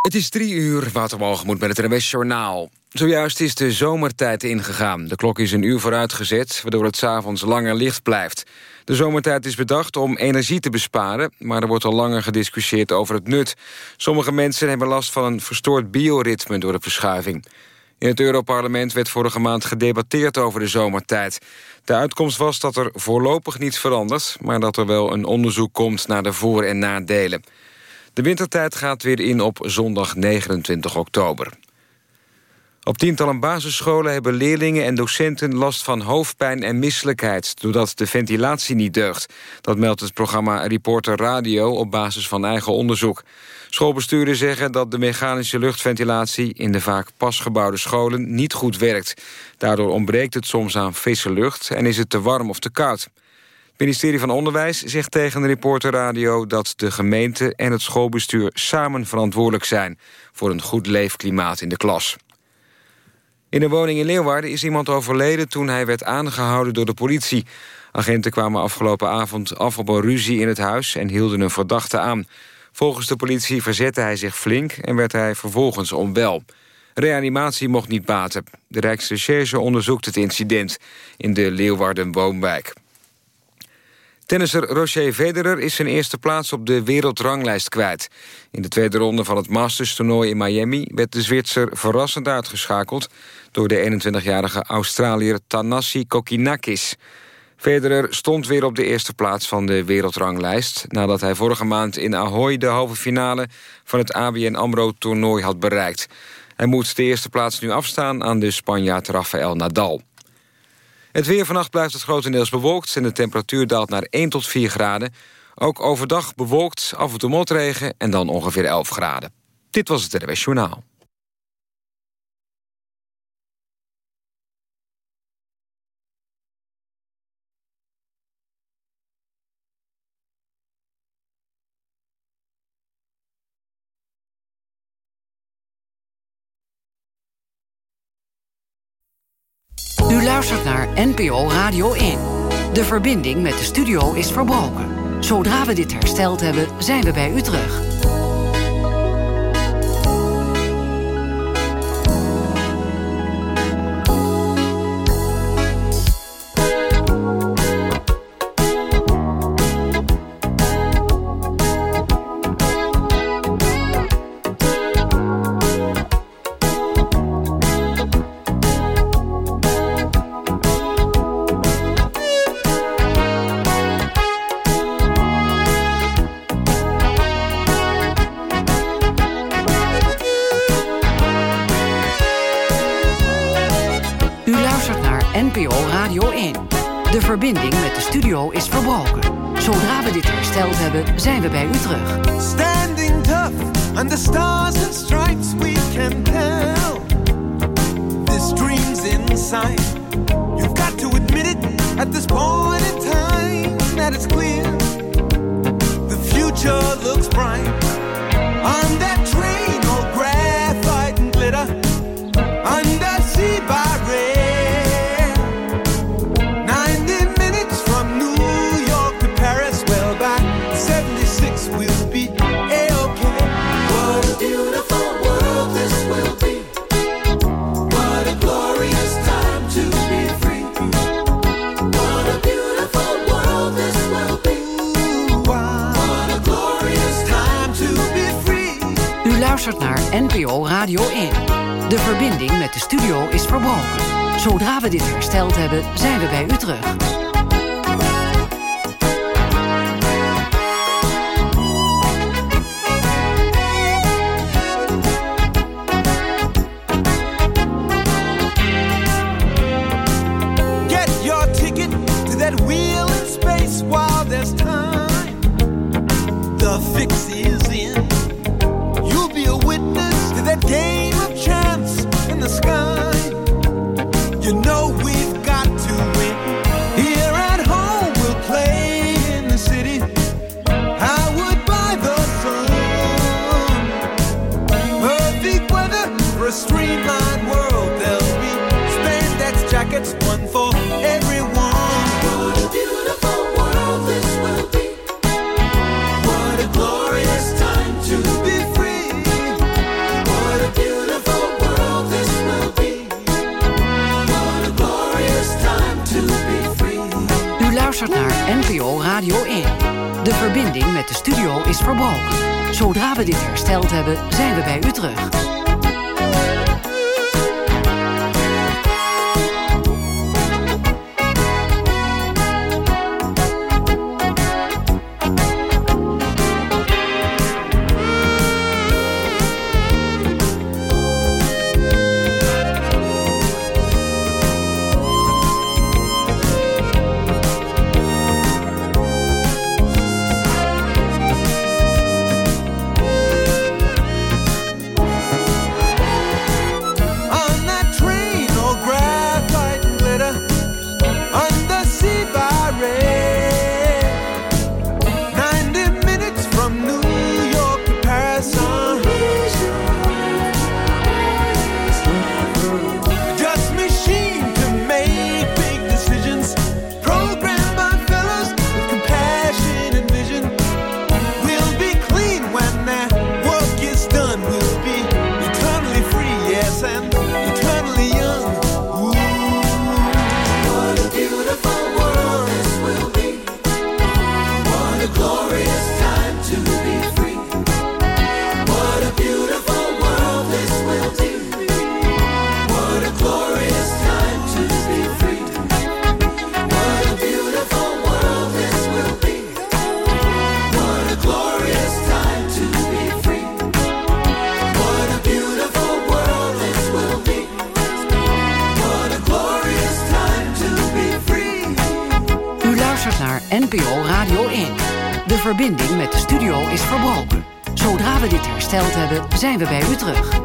Het is drie uur, Waterwalgemoed met het NWS Journaal. Zojuist is de zomertijd ingegaan. De klok is een uur vooruitgezet, waardoor het s'avonds langer licht blijft. De zomertijd is bedacht om energie te besparen... maar er wordt al langer gediscussieerd over het nut. Sommige mensen hebben last van een verstoord bioritme door de verschuiving. In het Europarlement werd vorige maand gedebatteerd over de zomertijd. De uitkomst was dat er voorlopig niets verandert... maar dat er wel een onderzoek komt naar de voor- en nadelen. De wintertijd gaat weer in op zondag 29 oktober. Op tientallen basisscholen hebben leerlingen en docenten last van hoofdpijn en misselijkheid, doordat de ventilatie niet deugt. Dat meldt het programma Reporter Radio op basis van eigen onderzoek. Schoolbesturen zeggen dat de mechanische luchtventilatie in de vaak pasgebouwde scholen niet goed werkt. Daardoor ontbreekt het soms aan frisse lucht en is het te warm of te koud. Ministerie van Onderwijs zegt tegen de Reporter Radio... dat de gemeente en het schoolbestuur samen verantwoordelijk zijn... voor een goed leefklimaat in de klas. In een woning in Leeuwarden is iemand overleden... toen hij werd aangehouden door de politie. Agenten kwamen afgelopen avond af op een ruzie in het huis... en hielden een verdachte aan. Volgens de politie verzette hij zich flink... en werd hij vervolgens onwel. Reanimatie mocht niet baten. De Rijksrecherche onderzoekt het incident... in de Leeuwarden woonwijk. Tennisser Roger Federer is zijn eerste plaats op de wereldranglijst kwijt. In de tweede ronde van het Masters-toernooi in Miami... werd de Zwitser verrassend uitgeschakeld... door de 21-jarige Australiër Tanasi Kokinakis. Federer stond weer op de eerste plaats van de wereldranglijst... nadat hij vorige maand in Ahoy de halve finale... van het ABN AMRO-toernooi had bereikt. Hij moet de eerste plaats nu afstaan aan de Spanjaard Rafael Nadal. Het weer vannacht blijft het grotendeels bewolkt... en de temperatuur daalt naar 1 tot 4 graden. Ook overdag bewolkt, af en toe motregen en dan ongeveer 11 graden. Dit was het RWS Journaal. Luistert naar NPO Radio 1. De verbinding met de studio is verbroken. Zodra we dit hersteld hebben, zijn we bij u terug. De verbinding met de studio is verbroken. Zodra we dit hersteld hebben, zijn we bij u terug. Standing tough under stars and stripes, we can tell. This dream's inside. You've got to admit it at this point in time that it's clear. The future looks bright. On that NPO Radio 1. De verbinding met de studio is verbroken. Zodra we dit hersteld hebben, zijn we bij u terug. Hersteld hebben, verbinding met de studio is verbroken. Zodra we dit hersteld hebben, zijn we bij u terug.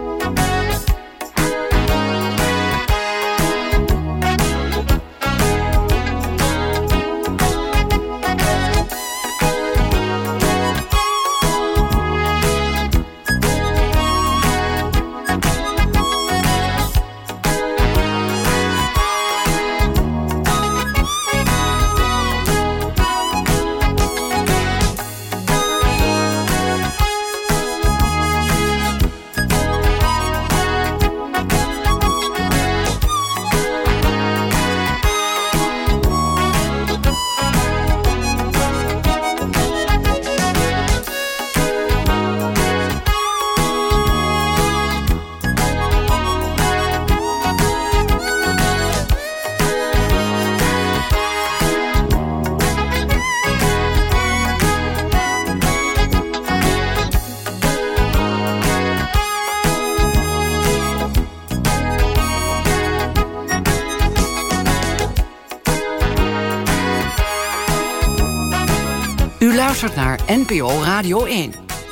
NPO Radio 1.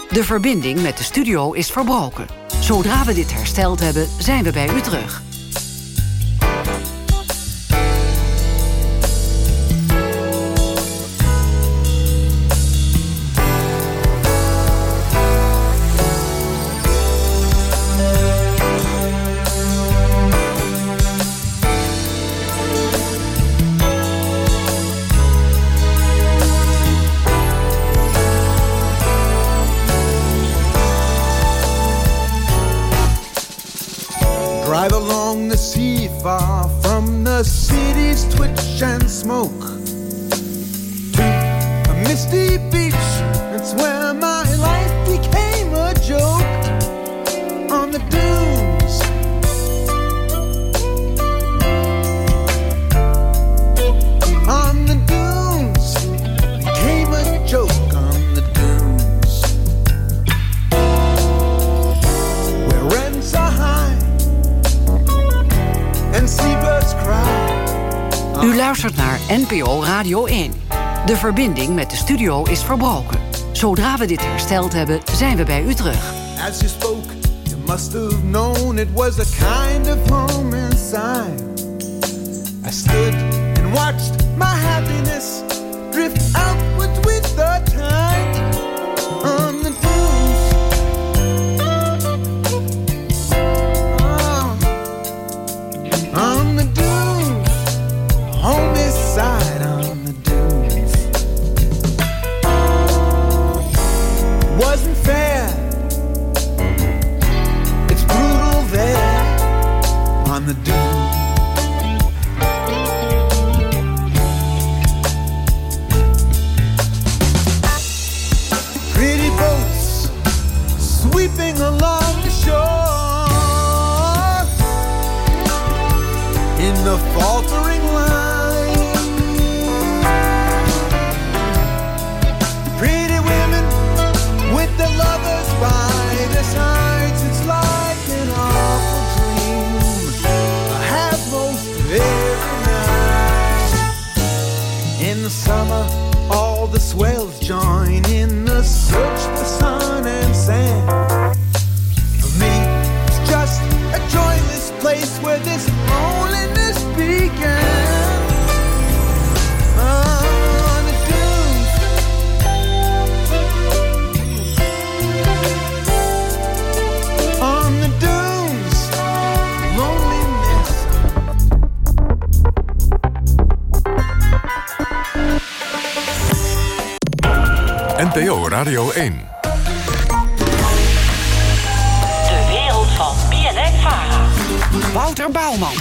De verbinding met de studio is verbroken. Zodra we dit hersteld hebben, zijn we bij u terug. Radio 1. De verbinding met de studio is verbroken. Zodra we dit hersteld hebben, zijn we bij u terug. As you spoke, you must have known it was a kind of home inside. I stood and watched my happiness drift outward join in NPO Radio 1. De wereld van BNN Vara. Wouter Bouwman.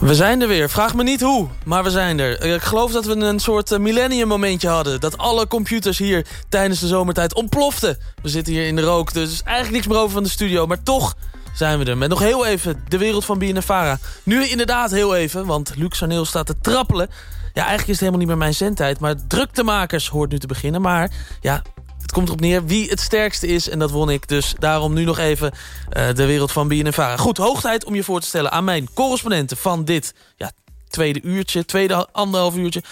We zijn er weer. Vraag me niet hoe, maar we zijn er. Ik geloof dat we een soort eh, millennium momentje hadden. Dat alle computers hier tijdens de zomertijd ontploften. We zitten hier in de rook, dus er is eigenlijk niks meer over van de studio. Maar toch zijn we er. Met nog heel even de wereld van BNFara. Nu inderdaad heel even, want Luc Sarneel staat te trappelen. Ja, eigenlijk is het helemaal niet meer mijn zendtijd. Maar druktemakers hoort nu te beginnen. Maar ja, het komt erop neer wie het sterkste is. En dat won ik. Dus daarom nu nog even eh, de wereld van BNNVARA. Goed, hoog tijd om je voor te stellen aan mijn correspondenten van dit ja, tweede uurtje. Tweede anderhalf uurtje.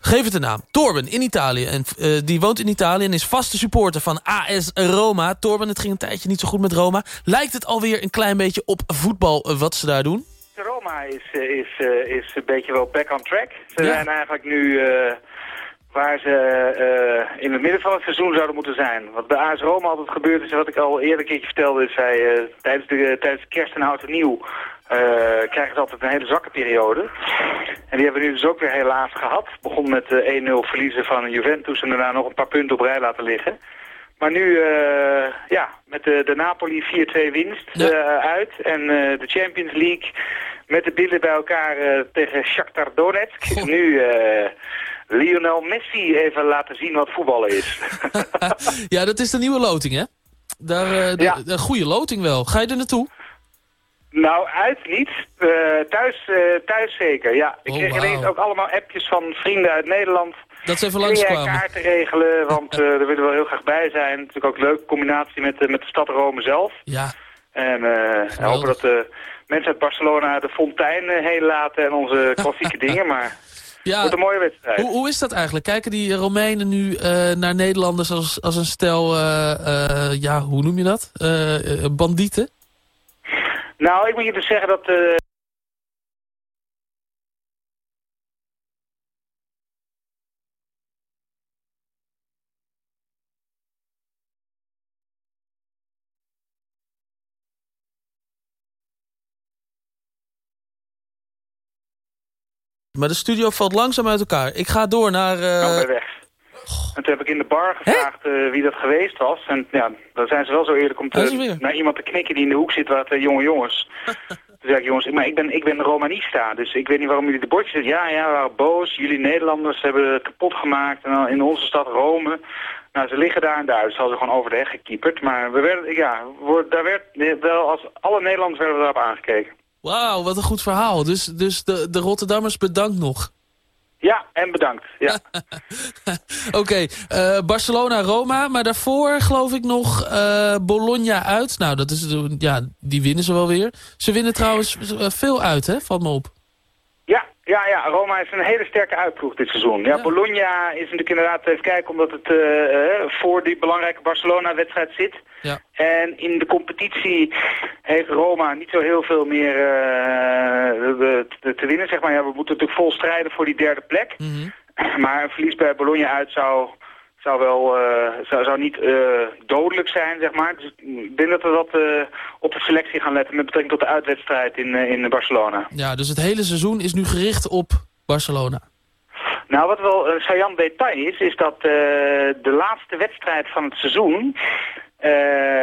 Geef het een naam. Torben in Italië. En, eh, die woont in Italië en is vaste supporter van AS Roma. Torben, het ging een tijdje niet zo goed met Roma. Lijkt het alweer een klein beetje op voetbal eh, wat ze daar doen? Is, eh, is, eh, is een beetje wel back on track. Ze Ja. zijn eigenlijk nu eh, waar ze in het midden van het seizoen zouden moeten zijn. Wat bij AS Roma altijd gebeurt is, wat ik al eerder een keertje vertelde, is zij tijdens, de, tijdens kerst en oud en nieuw krijgen ze altijd een hele zwakke periode. En die hebben we nu dus ook weer helaas gehad. Begon met eh 1-0 verliezen van Juventus en daarna nog een paar punten op rij laten liggen. Maar nu, ja, met de, de Napoli 4-2 winst Ja. uit. En de Champions League met de billen bij elkaar eh, tegen Shakhtar Donetsk. Goh. Nu eh, Lionel Messi even laten zien wat voetballen is. ja, dat is de nieuwe loting, hè? Daar, eh, de, Ja. Een goede loting wel. Ga je er naartoe? nou, uit niet. Thuis, thuis zeker, ja. Ik Oh, kreeg wauw. ineens ook allemaal appjes van vrienden uit Nederland. Dat ze even Kun langskwamen. kaarten regelen, want daar willen we wel heel graag bij zijn. Natuurlijk ook een leuke combinatie met, de met de stad Rome zelf. Ja, En hopen dat de mensen uit Barcelona de fontein eh, heen laten en onze klassieke dingen. Maar het ja wordt een mooie wedstrijd. hoe, hoe is dat eigenlijk? Kijken die Romeinen nu eh, naar Nederlanders als, als een stel, eh, ja, hoe noem je dat? Bandieten? Nou, ik moet je dus zeggen dat... Maar de studio valt langzaam uit elkaar. Ik ga door naar... eh, bij weg. En toen heb ik in de bar gevraagd eh, wie dat geweest was. En ja, dan zijn ze wel zo eerlijk om te, naar iemand te knikken die in de hoek zit waar twee jonge jongens. Toen zei ik, jongens, maar ik ben, ik ben Romanista, dus ik weet niet waarom jullie de bordjes. Ja, ja, we waren boos. Jullie Nederlanders hebben het kapot gemaakt. En dan in onze stad Rome. Nou, ze liggen daar en daar. Dus ze hadden gewoon over de heg gekieperd. Maar we werden, ja, we- daar werd wel als alle Nederlanders werden daarop aangekeken. Wauw, wat een goed verhaal. Dus, dus de, de Rotterdammers bedankt nog. Ja, en bedankt. Ja. Oké, eh, Barcelona-Roma, maar daarvoor geloof ik nog eh, Bologna uit. Nou, dat is, ja, die winnen ze wel weer. Ze winnen trouwens eh, veel uit, hè? Valt me op. Ja, ja, Roma is een hele sterke uitploeg dit seizoen. Ja, Ja. Bologna is natuurlijk inderdaad even kijken omdat het eh, eh, voor die belangrijke Barcelona-wedstrijd zit. Ja. En in de competitie heeft Roma niet zo heel veel meer eh, te, winnen, zeg maar. Ja, we moeten natuurlijk vol strijden voor die derde plek. Mhm. Maar een verlies bij Bologna uit zou, zou wel eh, zou, zou niet eh, dodelijk zijn, zeg maar. Dus ik denk dat we wat eh, op de selectie gaan letten met betrekking tot de uitwedstrijd in, in Barcelona. Ja, dus het hele seizoen is nu gericht op Barcelona. Nou, wat wel een saillant detail is, is dat de laatste wedstrijd van het seizoen...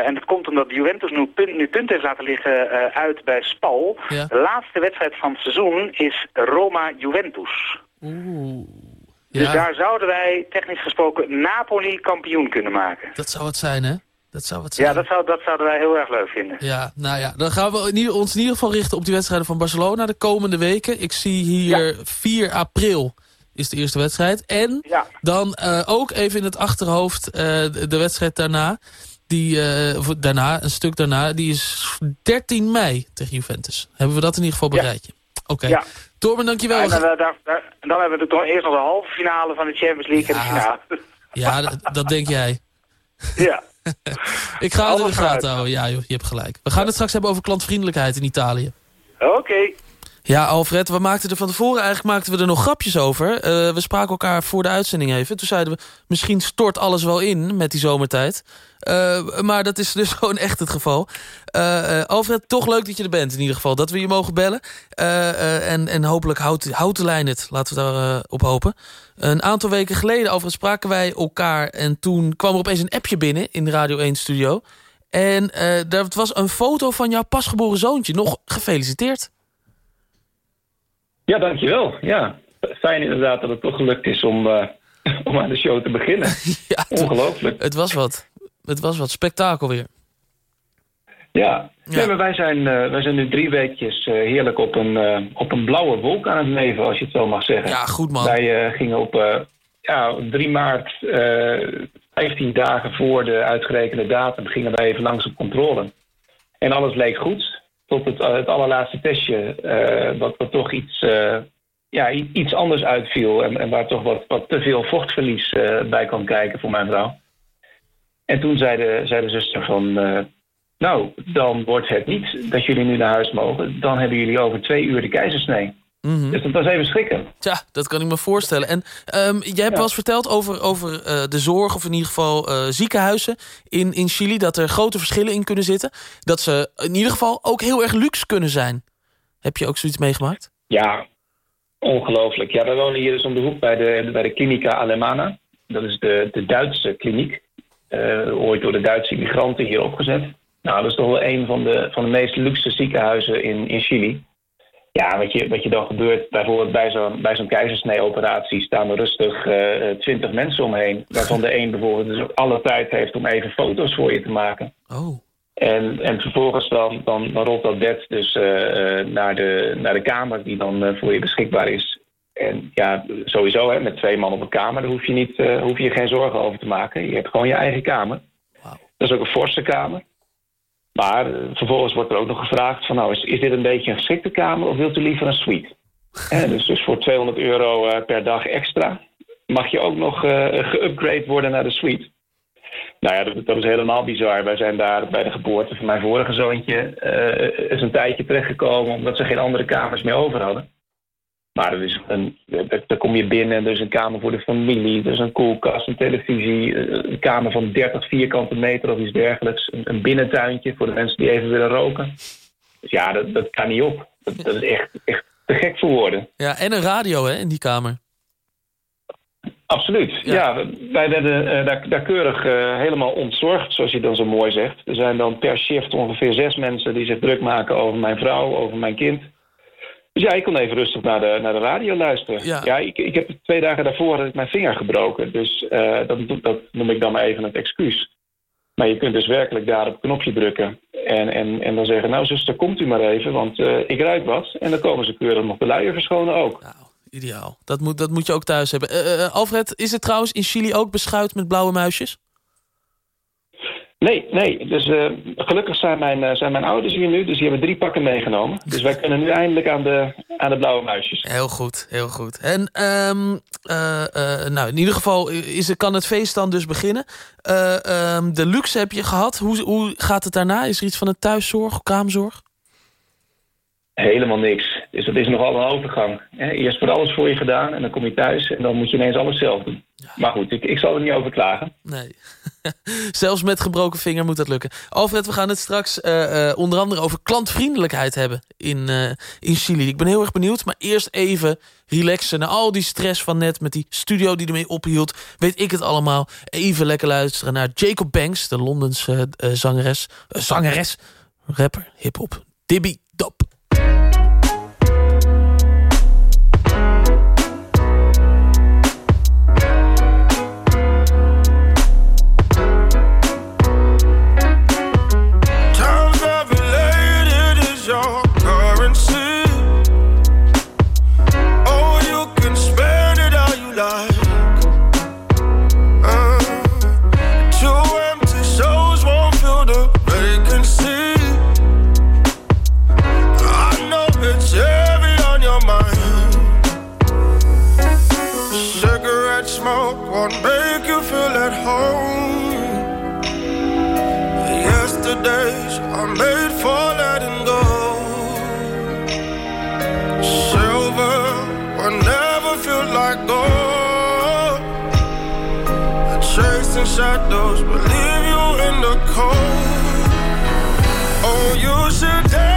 en dat komt omdat Juventus nu punt, nu punt heeft laten liggen uit bij Spal. Ja. De laatste wedstrijd van het seizoen is Roma-Juventus. Oeh. Dus Ja, daar zouden wij technisch gesproken Napoli kampioen kunnen maken. dat zou het zijn, hè? Dat zou wat zijn. Ja, dat, zou, dat zouden wij heel erg leuk vinden. Ja, nou ja, dan gaan we in ons in ieder geval richten op die wedstrijden van Barcelona de komende weken. Ik zie hier 4 april is de eerste wedstrijd. En Ja. dan eh, ook even in het achterhoofd eh, de, de wedstrijd daarna. Die, eh, daarna, een stuk daarna, die is 13 mei tegen Juventus. Hebben we dat in ieder geval Ja. Oké. Ja. Torben, dankjewel. en, dan, eh, en dan hebben we toch eerst nog de halve finale van de Champions League en de Ja. finale. Ja, dat, dat denk jij. ja. Ik ga het in de gaten houden. Ja, joh, je hebt gelijk. We gaan het straks hebben over klantvriendelijkheid in Italië. Oké. Ja, Alfred, we maakten er van tevoren eigenlijk maakten we er nog grapjes over. Eh, we spraken elkaar voor de uitzending even. Toen zeiden we, misschien stort alles wel in met die zomertijd. Eh, maar dat is dus gewoon echt het geval. Eh, Alfred, toch leuk dat je er bent in ieder geval. Dat we je mogen bellen. En, en hopelijk houdt, houdt de lijn het. Laten we daar eh, op hopen. Een aantal weken geleden, Alfred, spraken wij elkaar. En toen kwam er opeens een appje binnen in de Radio 1 studio. En dat was een foto van jouw pasgeboren zoontje. Nog gefeliciteerd. Ja, dankjewel. Ja, fijn inderdaad dat het toch gelukt is om, eh, om aan de show te beginnen. Ja, Ongelooflijk. Het was wat. Het was wat. Spektakel weer. Ja, Ja. Nee, maar wij zijn, eh, wij zijn nu drie weekjes eh, heerlijk op een, op een blauwe wolk aan het leven, als je het zo mag zeggen. Ja, goed man. Wij gingen op ja, 3 maart, eh 15 dagen voor de uitgerekende datum, gingen wij even langs op controle. En alles leek goed, tot het, het allerlaatste testje, eh, wat, wat toch iets, eh, ja, iets anders uitviel. En, en waar toch wat, wat te veel vochtverlies eh, bij kwam kijken voor mijn vrouw. En toen zei de, de zuster van... eh, nou, dan wordt het niet dat jullie nu naar huis mogen. Dan hebben jullie over twee uur de keizersnee. Mhm. Dus dat was even schrikken. Ja, dat kan ik me voorstellen. En ehm, jij hebt wel eens verteld over, over eh, de zorg... of in ieder geval eh, ziekenhuizen in, in Chili... dat er grote verschillen in kunnen zitten. Dat ze in ieder geval ook heel erg luxe kunnen zijn. Heb je ook zoiets meegemaakt? Ja, ongelooflijk. Ja, we wonen hier dus om de hoek bij de, bij de Clinica Alemana. Dat is de, de Duitse kliniek. eh, ooit door de Duitse immigranten hier opgezet. Nou, dat is toch wel een van de, van de meest luxe ziekenhuizen in, in Chili. Ja, wat je, wat je dan gebeurt, bijvoorbeeld bij zo'n bij zo'n keizersnee-operatie staan er rustig twintig mensen omheen. Waarvan de een bijvoorbeeld dus alle tijd heeft om even foto's voor je te maken. Oh, En, en vervolgens dan, dan, dan rolt dat bed dus eh, eh, naar, de, naar de kamer die dan eh, voor je beschikbaar is. En ja, sowieso hè, met twee man op een kamer, daar hoef je, niet, eh, hoef je geen zorgen over te maken. Je hebt gewoon je eigen kamer. Dat is ook een forse kamer. Maar eh, vervolgens wordt er ook nog gevraagd van nou, is, is dit een beetje een geschikte kamer of wilt u liever een suite? Dus, dus voor 200 euro eh, per dag extra mag je ook nog eh geüpgrade worden naar de suite. Nou ja, dat, dat is helemaal bizar. Wij zijn daar bij de geboorte van mijn vorige zoontje eh eens een tijdje terechtgekomen omdat ze geen andere kamers meer over hadden. Maar er is een, daar- kom je binnen en er is een kamer voor de familie, er is een koelkast, een televisie, een kamer van 30 vierkante meter of iets dergelijks. Een, een binnentuintje voor de mensen die even willen roken. Dus ja, dat, dat kan niet op. Dat, dat is echt, echt te gek voor woorden. ja, en een radio hè, in die kamer. Absoluut. Ja. Ja, wij werden eh, daar, daar keurig eh, helemaal ontzorgd, zoals je dan zo mooi zegt. Er zijn dan per shift ongeveer zes mensen die zich druk maken over mijn vrouw, over mijn kind. Dus ja, ik kon even rustig naar de, naar de radio luisteren. Ja. ik, ik heb twee dagen daarvoor had ik mijn vinger gebroken. Dus eh, dat, dat noem ik dan maar even het excuus. Maar je kunt dus werkelijk daar op het knopje drukken. En, en, en dan zeggen, nou zuster, komt u maar even, want eh, ik ruik wat. En dan komen ze keurig nog de luier verschonen ook. Nou, ideaal. Dat moet, dat moet je ook thuis hebben. Eh, Alfred, is het trouwens in Chili ook beschuit met blauwe muisjes? Nee, nee. Dus eh, gelukkig zijn mijn, eh, zijn mijn ouders hier nu. Dus die hebben drie pakken meegenomen. Dus wij kunnen nu eindelijk aan de, aan de blauwe muisjes. Heel goed, heel goed. En ehm, eh, eh, nou, in ieder geval is, het- kan het feest dan dus beginnen. Eh, ehm, de luxe heb je gehad. Hoe, hoe gaat het daarna? Is er iets van een thuiszorg, kraamzorg? Helemaal niks. Dus dat is nogal een overgang. Hè? Eerst wordt alles voor je gedaan en dan kom je thuis en dan moet je ineens alles zelf doen. Maar goed, ik, ik zal er niet over klagen. Nee. Zelfs met gebroken vinger moet dat lukken. Alfred, we gaan het straks eh, eh, onder andere over klantvriendelijkheid hebben in, eh, in Chili. Ik ben heel erg benieuwd, maar eerst even relaxen. Na al die stress van net met die studio die ermee ophield... weet ik het allemaal. Even lekker luisteren naar Jacob Banks, de Londense zangeres. zangeres, rapper, hiphop, Dibby Dop. that smoke won't make you feel at home. Yesterdays are made for letting go. Silver will never feel like gold. Chasing shadows but leave you in the cold. Oh, you should.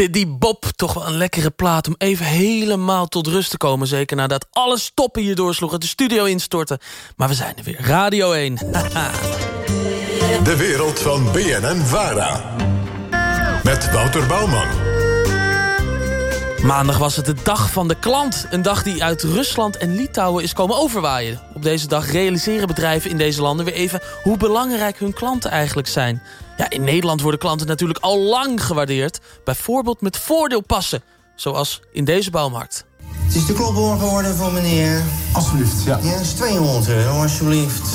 Banks, Diddy Bob, toch wel een lekkere plaat... om even helemaal tot rust te komen. Zeker nadat alle stoppen hier doorsloegen, de studio instorten. Maar we zijn er weer, Radio 1. De wereld van BNN Vara. Met Wouter Bouwman. Maandag was het de dag van de klant. Een dag die uit Rusland en Litouwen is komen overwaaien. Op deze dag realiseren bedrijven in deze landen weer even... hoe belangrijk hun klanten eigenlijk zijn. Ja, in Nederland worden klanten natuurlijk al lang gewaardeerd. Bijvoorbeeld met voordeelpassen. Zoals in deze bouwmarkt. Het is de klophoorn geworden van meneer. Alsjeblieft, ja. Ja, dat is 200 euro, alsjeblieft.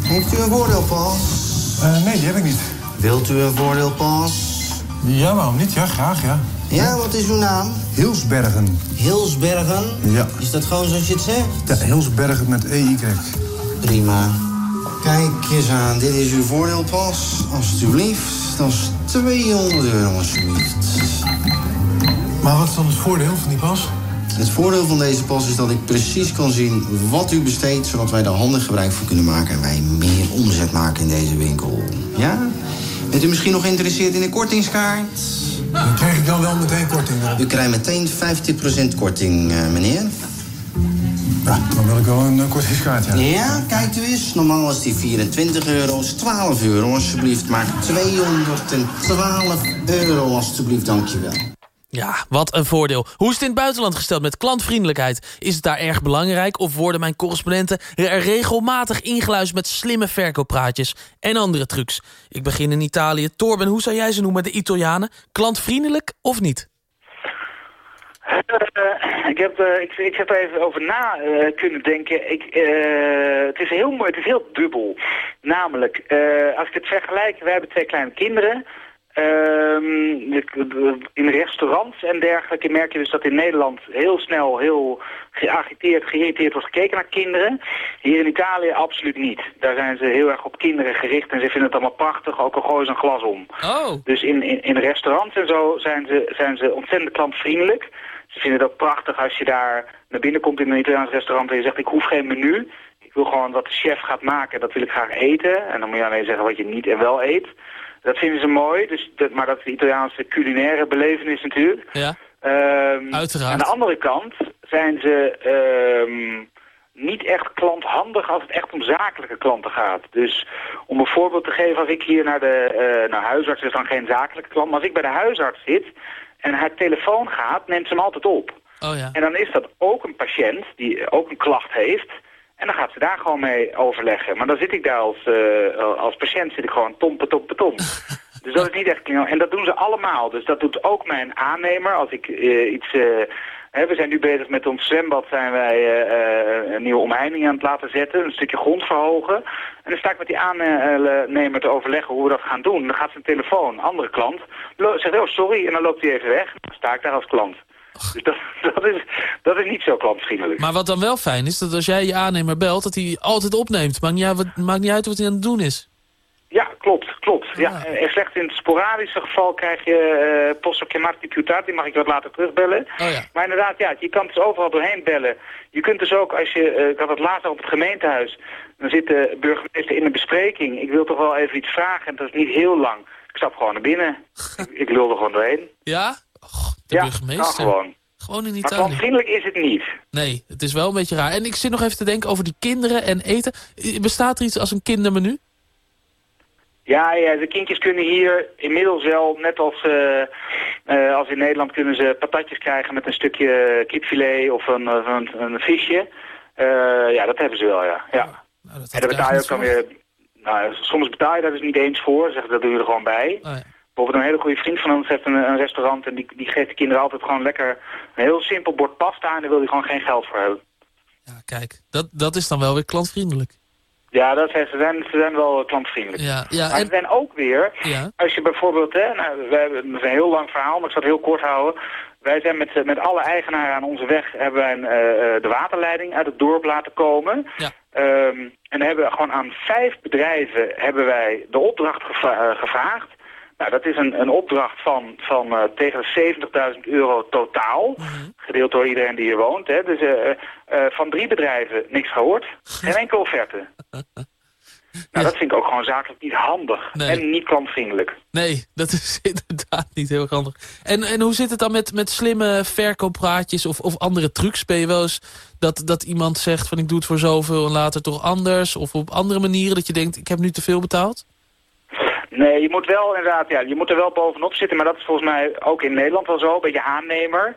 Heeft u een voordeelpas? Eh, nee, die heb ik niet. Wilt u een voordeelpas? Ja, waarom niet? Ja, graag, ja. Ja, wat is uw naam? Hilsbergen. Hilsbergen? Ja. Is dat gewoon zoals je het zegt? Ja, Hilsbergen met EY. Prima. Kijk eens aan, dit is uw voordeelpas. Alsjeblieft, dat is 200 euro, alsjeblieft. Maar wat is dan het voordeel van die pas? Het voordeel van deze pas is dat ik precies kan zien wat u besteedt... zodat wij daar handig gebruik van kunnen maken... en wij meer omzet maken in deze winkel. Ja? Bent u misschien nog geïnteresseerd in de kortingskaart? Dan krijg ik dan wel meteen korting. dan. U krijgt meteen 15% korting, eh, meneer. Ja, dan wil ik wel een uh, kortingskaart, ja. Ja, kijkt u eens. Normaal is die 24 euro, is 12 euro alsjeblieft. Maar 212 euro alsjeblieft, dankjewel. Ja, wat een voordeel. Hoe is het in het buitenland gesteld met klantvriendelijkheid? Is het daar erg belangrijk of worden mijn correspondenten er regelmatig ingeluisterd met slimme verkooppraatjes en andere trucs? Ik begin in Italië. Torben, hoe zou jij ze noemen, de Italianen? Klantvriendelijk of niet? Eh, ik, heb, eh, ik, ik heb er even over na eh, kunnen denken. Ik, het, is heel, mooi, het is heel dubbel. Namelijk, als ik het vergelijk, wij hebben twee kleine kinderen. Ehm, in restaurants en dergelijke merk je dus dat in Nederland heel snel heel geagiteerd, geïrriteerd wordt gekeken naar kinderen. Hier in Italië absoluut niet. Daar zijn ze heel erg op kinderen gericht en ze vinden het allemaal prachtig, ook al gooien ze een glas om. Oh. Dus in, in, in restaurants en zo zijn ze, zijn ze ontzettend klantvriendelijk. Ze vinden het ook prachtig als je daar naar binnen komt in een Italiaans restaurant en je zegt ik hoef geen menu. Ik wil gewoon wat de chef gaat maken, dat wil ik graag eten. En dan moet je alleen zeggen wat je niet en wel eet. Dat vinden ze mooi, dus dat, maar dat is de Italiaanse culinaire belevenis natuurlijk. Ja, Ehm, Uiteraard. Aan de andere kant zijn ze ehm, niet echt klanthandig als het echt om zakelijke klanten gaat. Dus om een voorbeeld te geven, als ik hier naar de eh naar huisarts is dan geen zakelijke klant, maar als ik bij de huisarts zit en haar telefoon gaat, neemt ze hem altijd op. oh ja. En dan is dat ook een patiënt die ook een klacht heeft. En dan gaat ze daar gewoon mee overleggen. Maar dan zit ik daar als, eh, als patiënt zit ik gewoon tompe, tompe, tom. dus dat is niet echt... En dat doen ze allemaal. Dus dat doet ook mijn aannemer. Als ik eh, iets... eh, we zijn nu bezig met ons zwembad. Zijn wij eh, eh, een nieuwe omheining aan het laten zetten. Een stukje grond verhogen. En dan sta ik met die aannemer te overleggen hoe we dat gaan doen. Dan gaat zijn telefoon, andere klant, zegt, oh sorry, en dan loopt hij even weg. Dan sta ik daar als klant. Dus dat, dat, is, dat is niet zo klantvriendelijk. Maar wat dan wel fijn is, dat als jij je aannemer belt, dat hij altijd opneemt. Maakt maakt niet uit wat hij aan het doen is. Ja, klopt, klopt. Ja. En slechts in het sporadische geval krijg je eh posso chiamarti più tardi, mag ik wat later terugbellen. Oh ja. Maar inderdaad, ja, je kan dus overal doorheen bellen. Je kunt dus ook, als je, eh, ik had het later op het gemeentehuis, dan zit de burgemeester in een bespreking. Ik wil toch wel even iets vragen en dat is niet heel lang. Ik stap gewoon naar binnen. ik, ik lul er gewoon doorheen. Ja? Och, de ja, burgemeester. gewoon. Gewoon in Maar Italië. klantvriendelijk is het niet. Nee, het is wel een beetje raar. En ik zit nog even te denken over die kinderen en eten. Bestaat er iets als een kindermenu? Ja, ja, de kindjes kunnen hier inmiddels wel, net als, eh, eh, als in Nederland, kunnen ze patatjes krijgen met een stukje kipfilet of een, een, een visje. Eh, ja, dat hebben ze wel, ja. ja. Nou, dat En daar betaal je ook dan weer... Nou, soms betaal je daar dus niet eens voor. Zeggen dat doe je er gewoon bij. Oh, ja. Bijvoorbeeld een hele goede vriend van ons heeft een, een restaurant... en die, die geeft de kinderen altijd gewoon lekker een heel simpel bord pasta... en daar wil hij gewoon geen geld voor hebben. ja, kijk. Dat, dat is dan wel weer klantvriendelijk. Ja, dat zijn, ze, zijn, ze zijn wel klantvriendelijk. Ja, ja, Maar en, ze zijn ook weer, ja. als je bijvoorbeeld, hè, nou, we hebben, het is een heel lang verhaal, maar ik zal het heel kort houden. Wij zijn met, eh, met alle eigenaren aan onze weg, hebben wij een, eh, eh, de waterleiding uit het dorp laten komen. Ja. Ehm, en dan hebben we gewoon aan vijf bedrijven hebben wij de opdracht gevra- eh, gevraagd. Nou, dat is een, een opdracht van, van eh, tegen de 70.000 euro totaal. Gedeeld door iedereen die hier woont. Hè. Dus eh, eh, van drie bedrijven niks gehoord. Geen enkele offerte. Nou, dat vind ik ook gewoon zakelijk niet handig. Nee. En niet klantvriendelijk. Nee, dat is inderdaad niet heel handig. En, en hoe zit het dan met, met slimme verkooppraatjes of, of andere trucs? Ben je wel eens dat, dat iemand zegt van ik doe het voor zoveel en later toch anders? Of op andere manieren dat je denkt ik heb nu te veel betaald? Nee, je moet wel inderdaad, ja, je moet er wel bovenop zitten, maar dat is volgens mij ook in Nederland wel zo, bij je aannemer.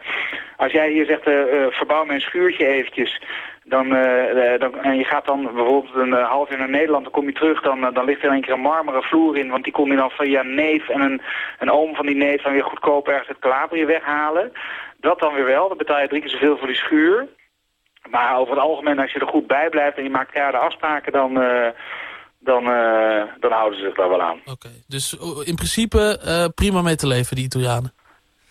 Als jij hier zegt, eh, verbouw mijn schuurtje eventjes, dan, eh, dan, en je gaat dan bijvoorbeeld een half uur naar Nederland, dan kom je terug, dan, dan ligt er één keer een marmeren vloer in, want die kon je dan van je neef en een, een oom van die neef dan weer goedkoop ergens uit Calabrië weghalen. Dat dan weer wel, dan betaal je drie keer zoveel voor die schuur. Maar over het algemeen, als je er goed bij blijft en je maakt keiharde afspraken, dan, dan, eh, dan houden ze zich daar wel aan. Oké, dus eh, in principe eh, prima mee te leven, die Italianen.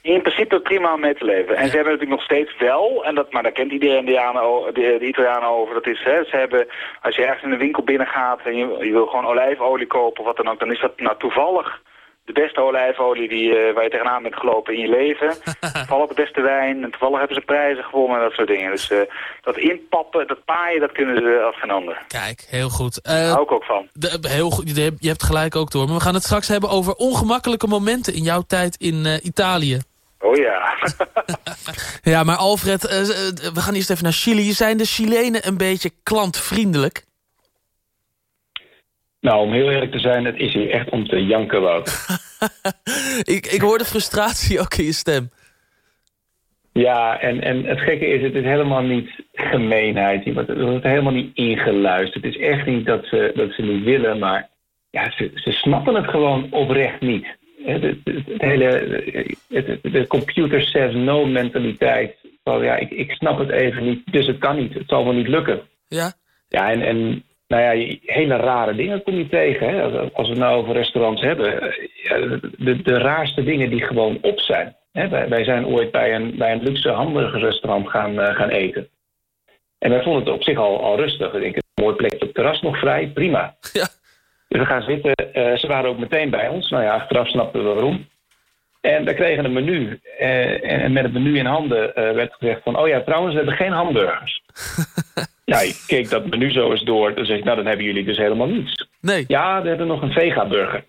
In principe prima mee te leven. En ze hebben natuurlijk nog steeds wel, en dat, maar daar kent iedereen de, Italianen de, de over, dat is, hè, ze hebben, als je ergens in een winkel binnengaat en je, je wil gewoon olijfolie kopen of wat dan ook, dan is dat nou toevallig de beste olijfolie die, eh, waar je tegenaan bent gelopen in je leven. toevallig de beste wijn, en toevallig hebben ze prijzen gewonnen en dat soort dingen. Dus eh, dat inpappen, dat paaien, dat kunnen ze als geen ander. Kijk, heel goed. Daar Eh, hou ik ook van. de- heel goed. Je hebt- je hebt gelijk ook door. Maar we gaan het straks hebben over ongemakkelijke momenten in jouw tijd in Italië. Oh ja. Ja, maar Alfred, we gaan eerst even naar Chili. Zijn de Chilenen een beetje klantvriendelijk? Nou, om heel eerlijk te zijn, het is hier echt om te janken, Wout. ik, ik hoor de frustratie ook in je stem. Ja, en, en het gekke is, het is helemaal niet gemeenheid. Hier wordt- helemaal niet ingeluisterd. Het is echt niet dat ze, dat ze niet willen, maar ja, ze, ze snappen het gewoon oprecht niet. Het, het, het hele, het, het- de computer says no mentaliteit. Van, ja, ik, ik snap het even niet, dus het kan niet. Het zal wel niet lukken. Ja? Ja, en, en nou ja, hele rare dingen kom je tegen. Hè? Als we het nou over restaurants hebben. De, de raarste dingen die gewoon op zijn. Hè? Wij, wij, zijn ooit bij een, bij een luxe hamburgerrestaurant gaan, uh, gaan eten. En wij vonden het op zich al, al rustig. Ik denk, een mooi plekje op het terras nog vrij, prima. Ja. Dus we gaan zitten. Uh, ze waren ook meteen bij ons. Nou ja, achteraf snapten we waarom. En we kregen een menu. Uh, en met het menu in handen uh, werd gezegd van... oh ja, trouwens, we hebben geen hamburgers. ja, ik keek dat menu zo eens door. Dan zeg ik, nou, dan hebben jullie dus helemaal niets. Nee. Ja, we hebben nog een vega-burger.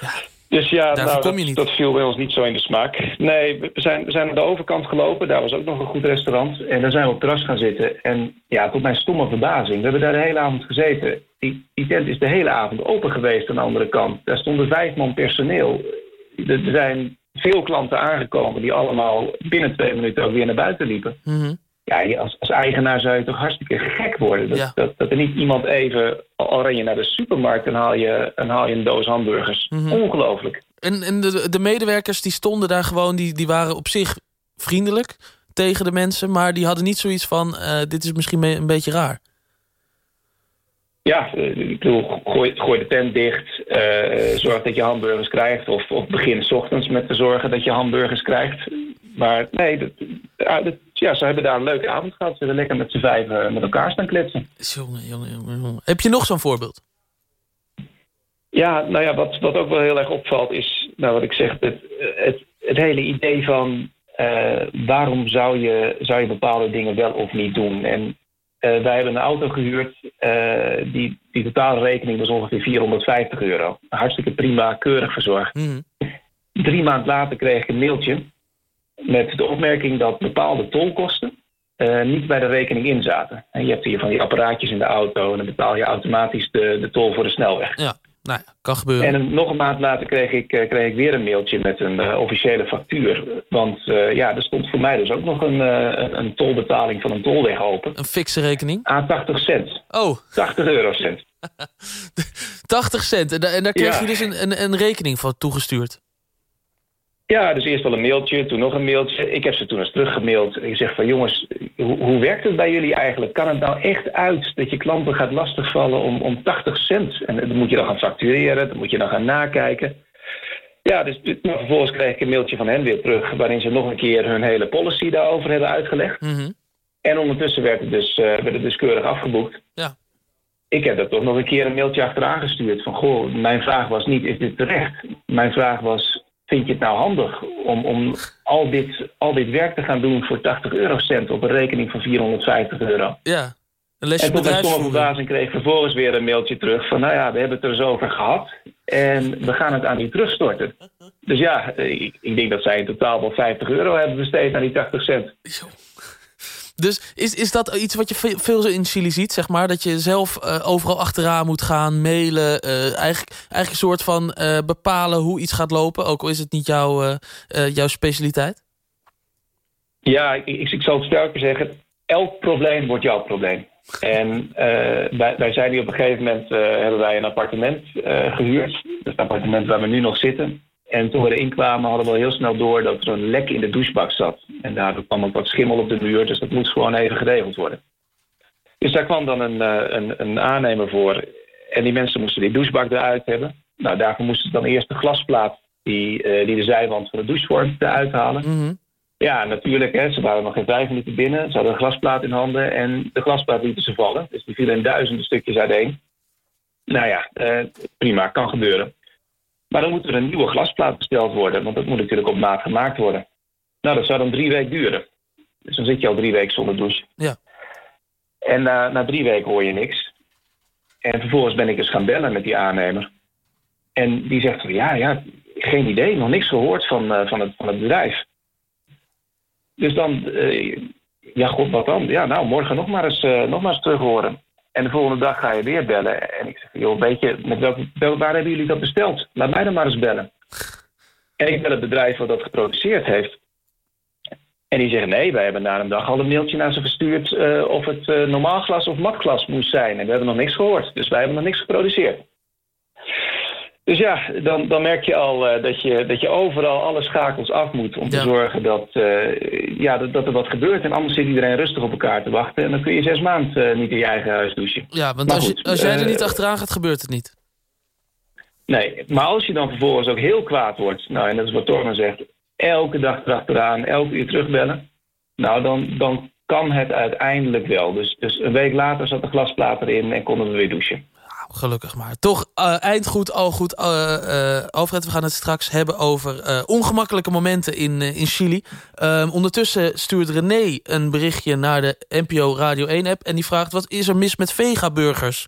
Ja. Dus ja, nou, dat, dat, viel bij ons niet zo in de smaak. Nee, we zijn, we zijn aan de overkant gelopen. Daar was ook nog een goed restaurant. En daar zijn we op het terras gaan zitten. En ja, tot mijn stomme verbazing. We hebben daar de hele avond gezeten. Die, die tent is de hele avond open geweest aan de andere kant. Daar stonden vijf man personeel. Er zijn veel klanten aangekomen die allemaal binnen twee minuten ook weer naar buiten liepen. Mm ja, als, als eigenaar zou je toch hartstikke gek worden. Dat, dat, dat, er niet iemand even, al ren je naar de supermarkt en haal je, en haal je een doos hamburgers. Mhm. Ongelooflijk. En, en de, de medewerkers die stonden daar gewoon, die, die waren op zich vriendelijk tegen de mensen, maar die hadden niet zoiets van, uh, dit is misschien een beetje raar. Ja, eh, ik bedoel, gooi, gooi de tent dicht, uh, zorg dat je hamburgers krijgt... Of, of begin s ochtends met te zorgen dat je hamburgers krijgt. Maar nee, dat, dat, ja, ze hebben daar een leuke avond gehad. Ze hebben lekker met z'n vijf met elkaar staan kletsen. Jongen, jongen, jongen. Heb je nog zo'n voorbeeld? Ja, nou ja, wat, wat ook wel heel erg opvalt is... Nou, wat ik zeg, het, het, het hele idee van... Uh, waarom zou je, zou je bepaalde dingen wel of niet doen? En uh, wij hebben een auto gehuurd. Uh, die, die totale rekening was ongeveer 450 euro. Hartstikke prima, keurig verzorgd. Mm. Drie maanden later kreeg ik een mailtje met de opmerking dat bepaalde tolkosten uh, niet bij de rekening in zaten. En je hebt hier van die apparaatjes in de auto en dan betaal je automatisch de, de tol voor de snelweg. Ja, nou ja, kan gebeuren. En nog een maand later kreeg ik, uh, kreeg ik weer een mailtje met een uh, officiële factuur. Want ja, er stond voor mij dus ook nog een, een tolbetaling van een tolweg open. Een fikse rekening? Aan 80 cent. Oh. 80 eurocent. 80 cent. En, en daar kreeg ja. je dus een, een, een rekening van toegestuurd? Ja, dus eerst wel een mailtje, toen nog een mailtje. Ik heb ze toen eens teruggemaild. Ik zeg van jongens, hoe, hoe werkt het bij jullie eigenlijk? Kan het nou echt uit dat je klanten gaat lastigvallen om, om 80 cent? En dan moet je dan gaan factureren, dan moet je dan gaan nakijken. Ja, dus nou, vervolgens kreeg ik een mailtje van hen weer terug... waarin ze nog een keer hun hele policy daarover hebben uitgelegd. Mm En ondertussen werd het, dus, uh, werd het dus keurig afgeboekt. Ja. Ik heb er toch nog een keer een mailtje achteraan gestuurd van... goh, mijn vraag was niet, is dit terecht? Mijn vraag was, vind je het nou handig om, om al, dit, al dit werk te gaan doen voor 80 eurocent op een rekening van 450 euro? Ja, een lesje En tot mijn stomme verbazing kreeg vervolgens weer een mailtje terug van, nou ja, we hebben het er eens over gehad en we gaan het aan u terugstorten. Dus ja, ik, ik denk dat zij in totaal wel 50 euro hebben besteed aan die 80 cent. Dus is, is dat iets wat je veel in Chili ziet, zeg maar? Dat je zelf uh, overal achteraan moet gaan, mailen. Uh, eigenlijk, eigenlijk een soort van uh, bepalen hoe iets gaat lopen. Ook al is het niet jouw, jouw specialiteit. Ja, ik, ik, zal het sterker zeggen. Elk probleem wordt jouw probleem. En wij, wij zijn hier op een gegeven moment... hebben wij een appartement gehuurd. Het appartement waar we nu nog zitten. En toen we erin kwamen hadden we al heel snel door dat er een lek in de douchebak zat. En daardoor kwam ook wat schimmel op de muur, dus dat moet gewoon even geregeld worden. Dus daar kwam dan een, een, een aannemer voor. En die mensen moesten die douchebak eruit hebben. Nou, daarvoor moesten ze dan eerst de glasplaat die, uh, die de zijwand van de douche eruit halen. Mm -hmm. Ja, natuurlijk. Hè, ze waren nog geen vijf minuten binnen. Ze hadden een glasplaat in handen en de glasplaat lieten ze vallen. Dus die vielen in duizenden stukjes uiteen. Nou ja, uh, prima, kan gebeuren. Maar dan moet er een nieuwe glasplaat besteld worden, want dat moet natuurlijk op maat gemaakt worden. Nou, dat zou dan drie weken duren. Dus dan zit je al drie weken zonder douche. Ja. En na, na drie weken hoor je niks. En vervolgens ben ik eens gaan bellen met die aannemer. En die zegt van, ja, ja, geen idee, nog niks gehoord van, uh, van, het, van het bedrijf. Dus dan, uh, ja, god, wat dan? Ja, nou, morgen nog maar eens, uh, nog maar eens terug horen. En de volgende dag ga je weer bellen. En ik zeg, joh, weet je, met waar hebben jullie dat besteld? Laat mij dan maar eens bellen. En ik bel het bedrijf wat dat geproduceerd heeft. En die zeggen, nee, wij hebben na een dag al een mailtje naar ze verstuurd... Uh, of het uh, normaal glas of matglas moest zijn. En we hebben nog niks gehoord. Dus wij hebben nog niks geproduceerd. Dus ja, dan, dan merk je al eh, dat, je, dat je overal alle schakels af moet om te zorgen dat, uh, ja, dat, dat, er wat gebeurt. En anders zit iedereen rustig op elkaar te wachten. En dan kun je zes maanden uh, niet in je eigen huis douchen. Ja, want als, je, als jij er niet achteraan gaat, gebeurt het niet. Nee, maar als je dan vervolgens ook heel kwaad wordt... nou, en dat is wat Torman zegt... elke dag erachteraan, elke uur terugbellen... nou, dan, dan kan het uiteindelijk wel. Dus, dus een week later zat de glasplaat erin en konden we weer douchen gelukkig maar. Toch uh, eind goed, al goed. Uh, uh, Alfred, we gaan het straks hebben over ongemakkelijke momenten in, in Chili. Ehm, ondertussen stuurt René een berichtje naar de NPO Radio 1-app... en die vraagt, wat is er mis met vegaburgers?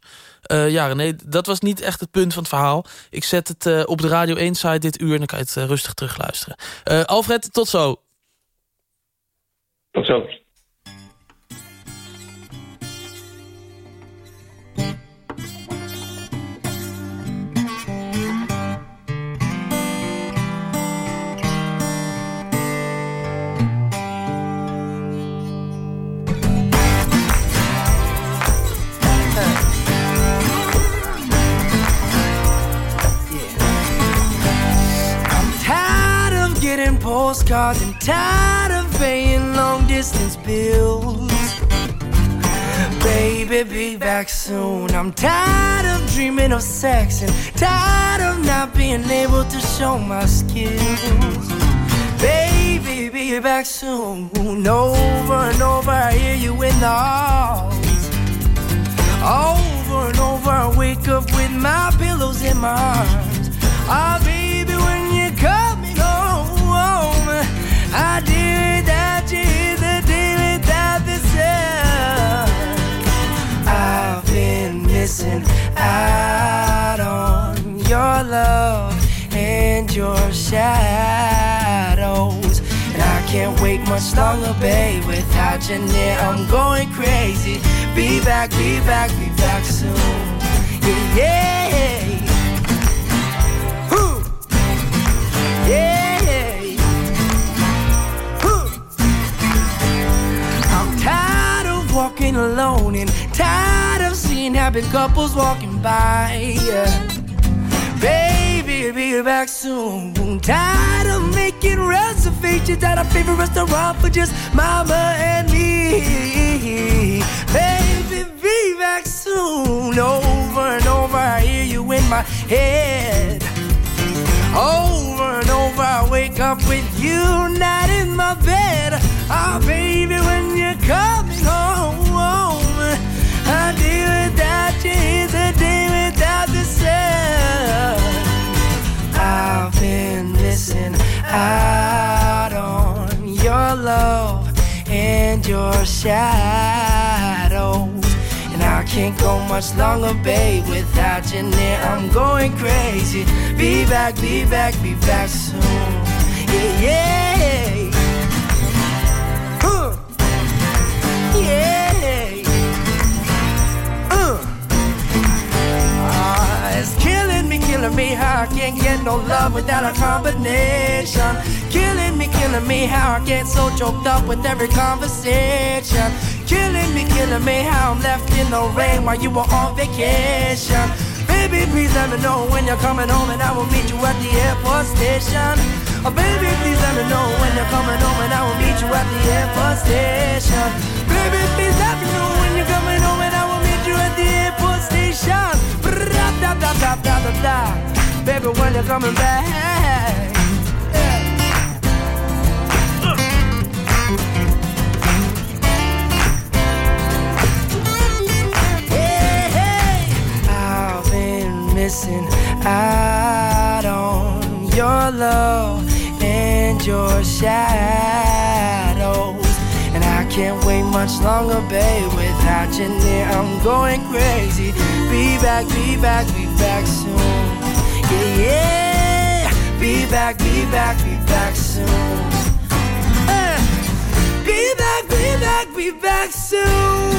ja, René, dat was niet echt het punt van het verhaal. Ik zet het op de Radio 1-site dit uur en dan kan je het rustig terugluisteren. Alfred, tot zo. Tot zo. Postcards and tired of paying long distance bills. Baby, be back soon. I'm tired of dreaming of sex and tired of not being able to show my skills. Baby, be back soon. Over and over, I hear you in the halls. Over and over, I wake up with my pillows in my arms. Oh, baby, I did the day without. I've been missing out on your love and your shadows. And I can't wait much longer, babe. Without you near, I'm going crazy. Be back, be back, be back happy couples walking by. Baby, be back soon. Tired of making reservations at a favorite restaurant for just mama and me. Baby, be back soon. Over and over, I hear you in my head. Over and over, I wake up with you, not in my bed. Oh, baby, when you're coming you a day without the sun. I've been missing out on your love and your shadows. And I can't go much longer, babe, without you near. I'm going crazy. Be back, be back, be back soon. Yeah, yeah. Killing me, how I can't get no love without a combination. Killing me, killing me how I get so choked up with every conversation. Killing me, killing me how I'm left in the rain while you were on vacation. Baby, please let me know when you're coming home and I will meet you at the airport station. Oh, baby, please let me know when you're coming home and I will meet you at the airport station. Baby, please let me know when you're coming home and I will meet you at the airport station. Da, da, da, da. Baby, when you're coming back. missing out on your love and your shadows. And I can't wait much longer, babe, without you near. I'm going crazy. Be back, be back, be back soon. Yeah, yeah. Be back, be back, be back soon. Uh, be back, be back, be back soon.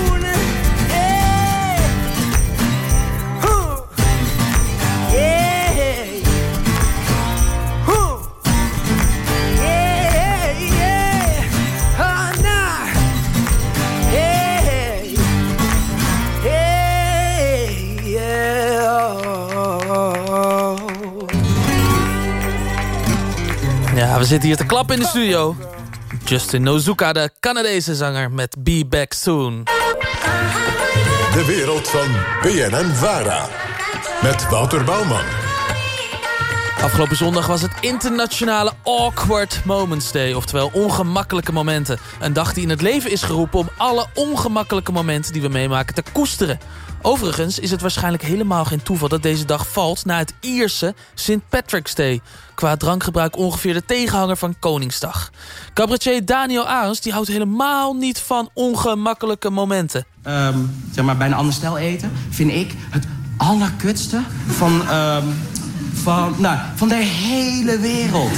We zitten hier te klappen in de studio. Justin Nozuka, de Canadese zanger met Be Back Soon. De wereld van BNN Vara. Met Wouter Bouwman. Afgelopen zondag was het internationale Awkward Moments Day. Oftewel ongemakkelijke momenten. Een dag die in het leven is geroepen om alle ongemakkelijke momenten die we meemaken te koesteren. Overigens is het waarschijnlijk helemaal geen toeval dat deze dag valt... na het Ierse St. Patrick's Day. Qua drankgebruik ongeveer de tegenhanger van Koningsdag. Cabaretier Daniel Arens die houdt helemaal niet van ongemakkelijke momenten. Ehm, zeg maar, bij een ander stel eten vind ik het allerkutste van, ehm, van, nou, van de hele wereld.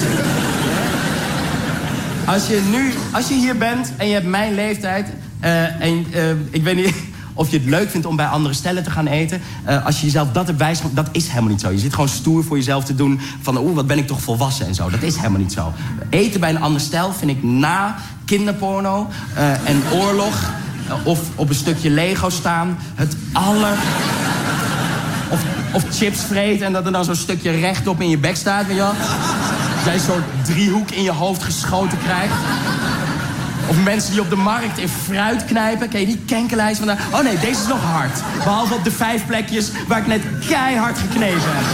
Als je nu, als je hier bent en je hebt mijn leeftijd... eh, en eh, ik weet niet of je het leuk vindt om bij andere stellen te gaan eten... eh, als je jezelf dat hebt wijs, dat is helemaal niet zo. Je zit gewoon stoer voor jezelf te doen van... oeh, wat ben ik toch volwassen en zo. Dat is helemaal niet zo. Eten bij een ander stel vind ik na kinderporno eh, en oorlog... eh, of op een stukje Lego staan het aller... Of, of chips vreten en dat er dan zo'n stukje rechtop in je bek staat, weet je? Dat jij een soort driehoek in je hoofd geschoten krijgt. Of mensen die op de markt in fruit knijpen. Ken je die kenkenlijst van? Oh nee, deze is nog hard. Behalve op de vijf plekjes waar ik net keihard geknepen heb.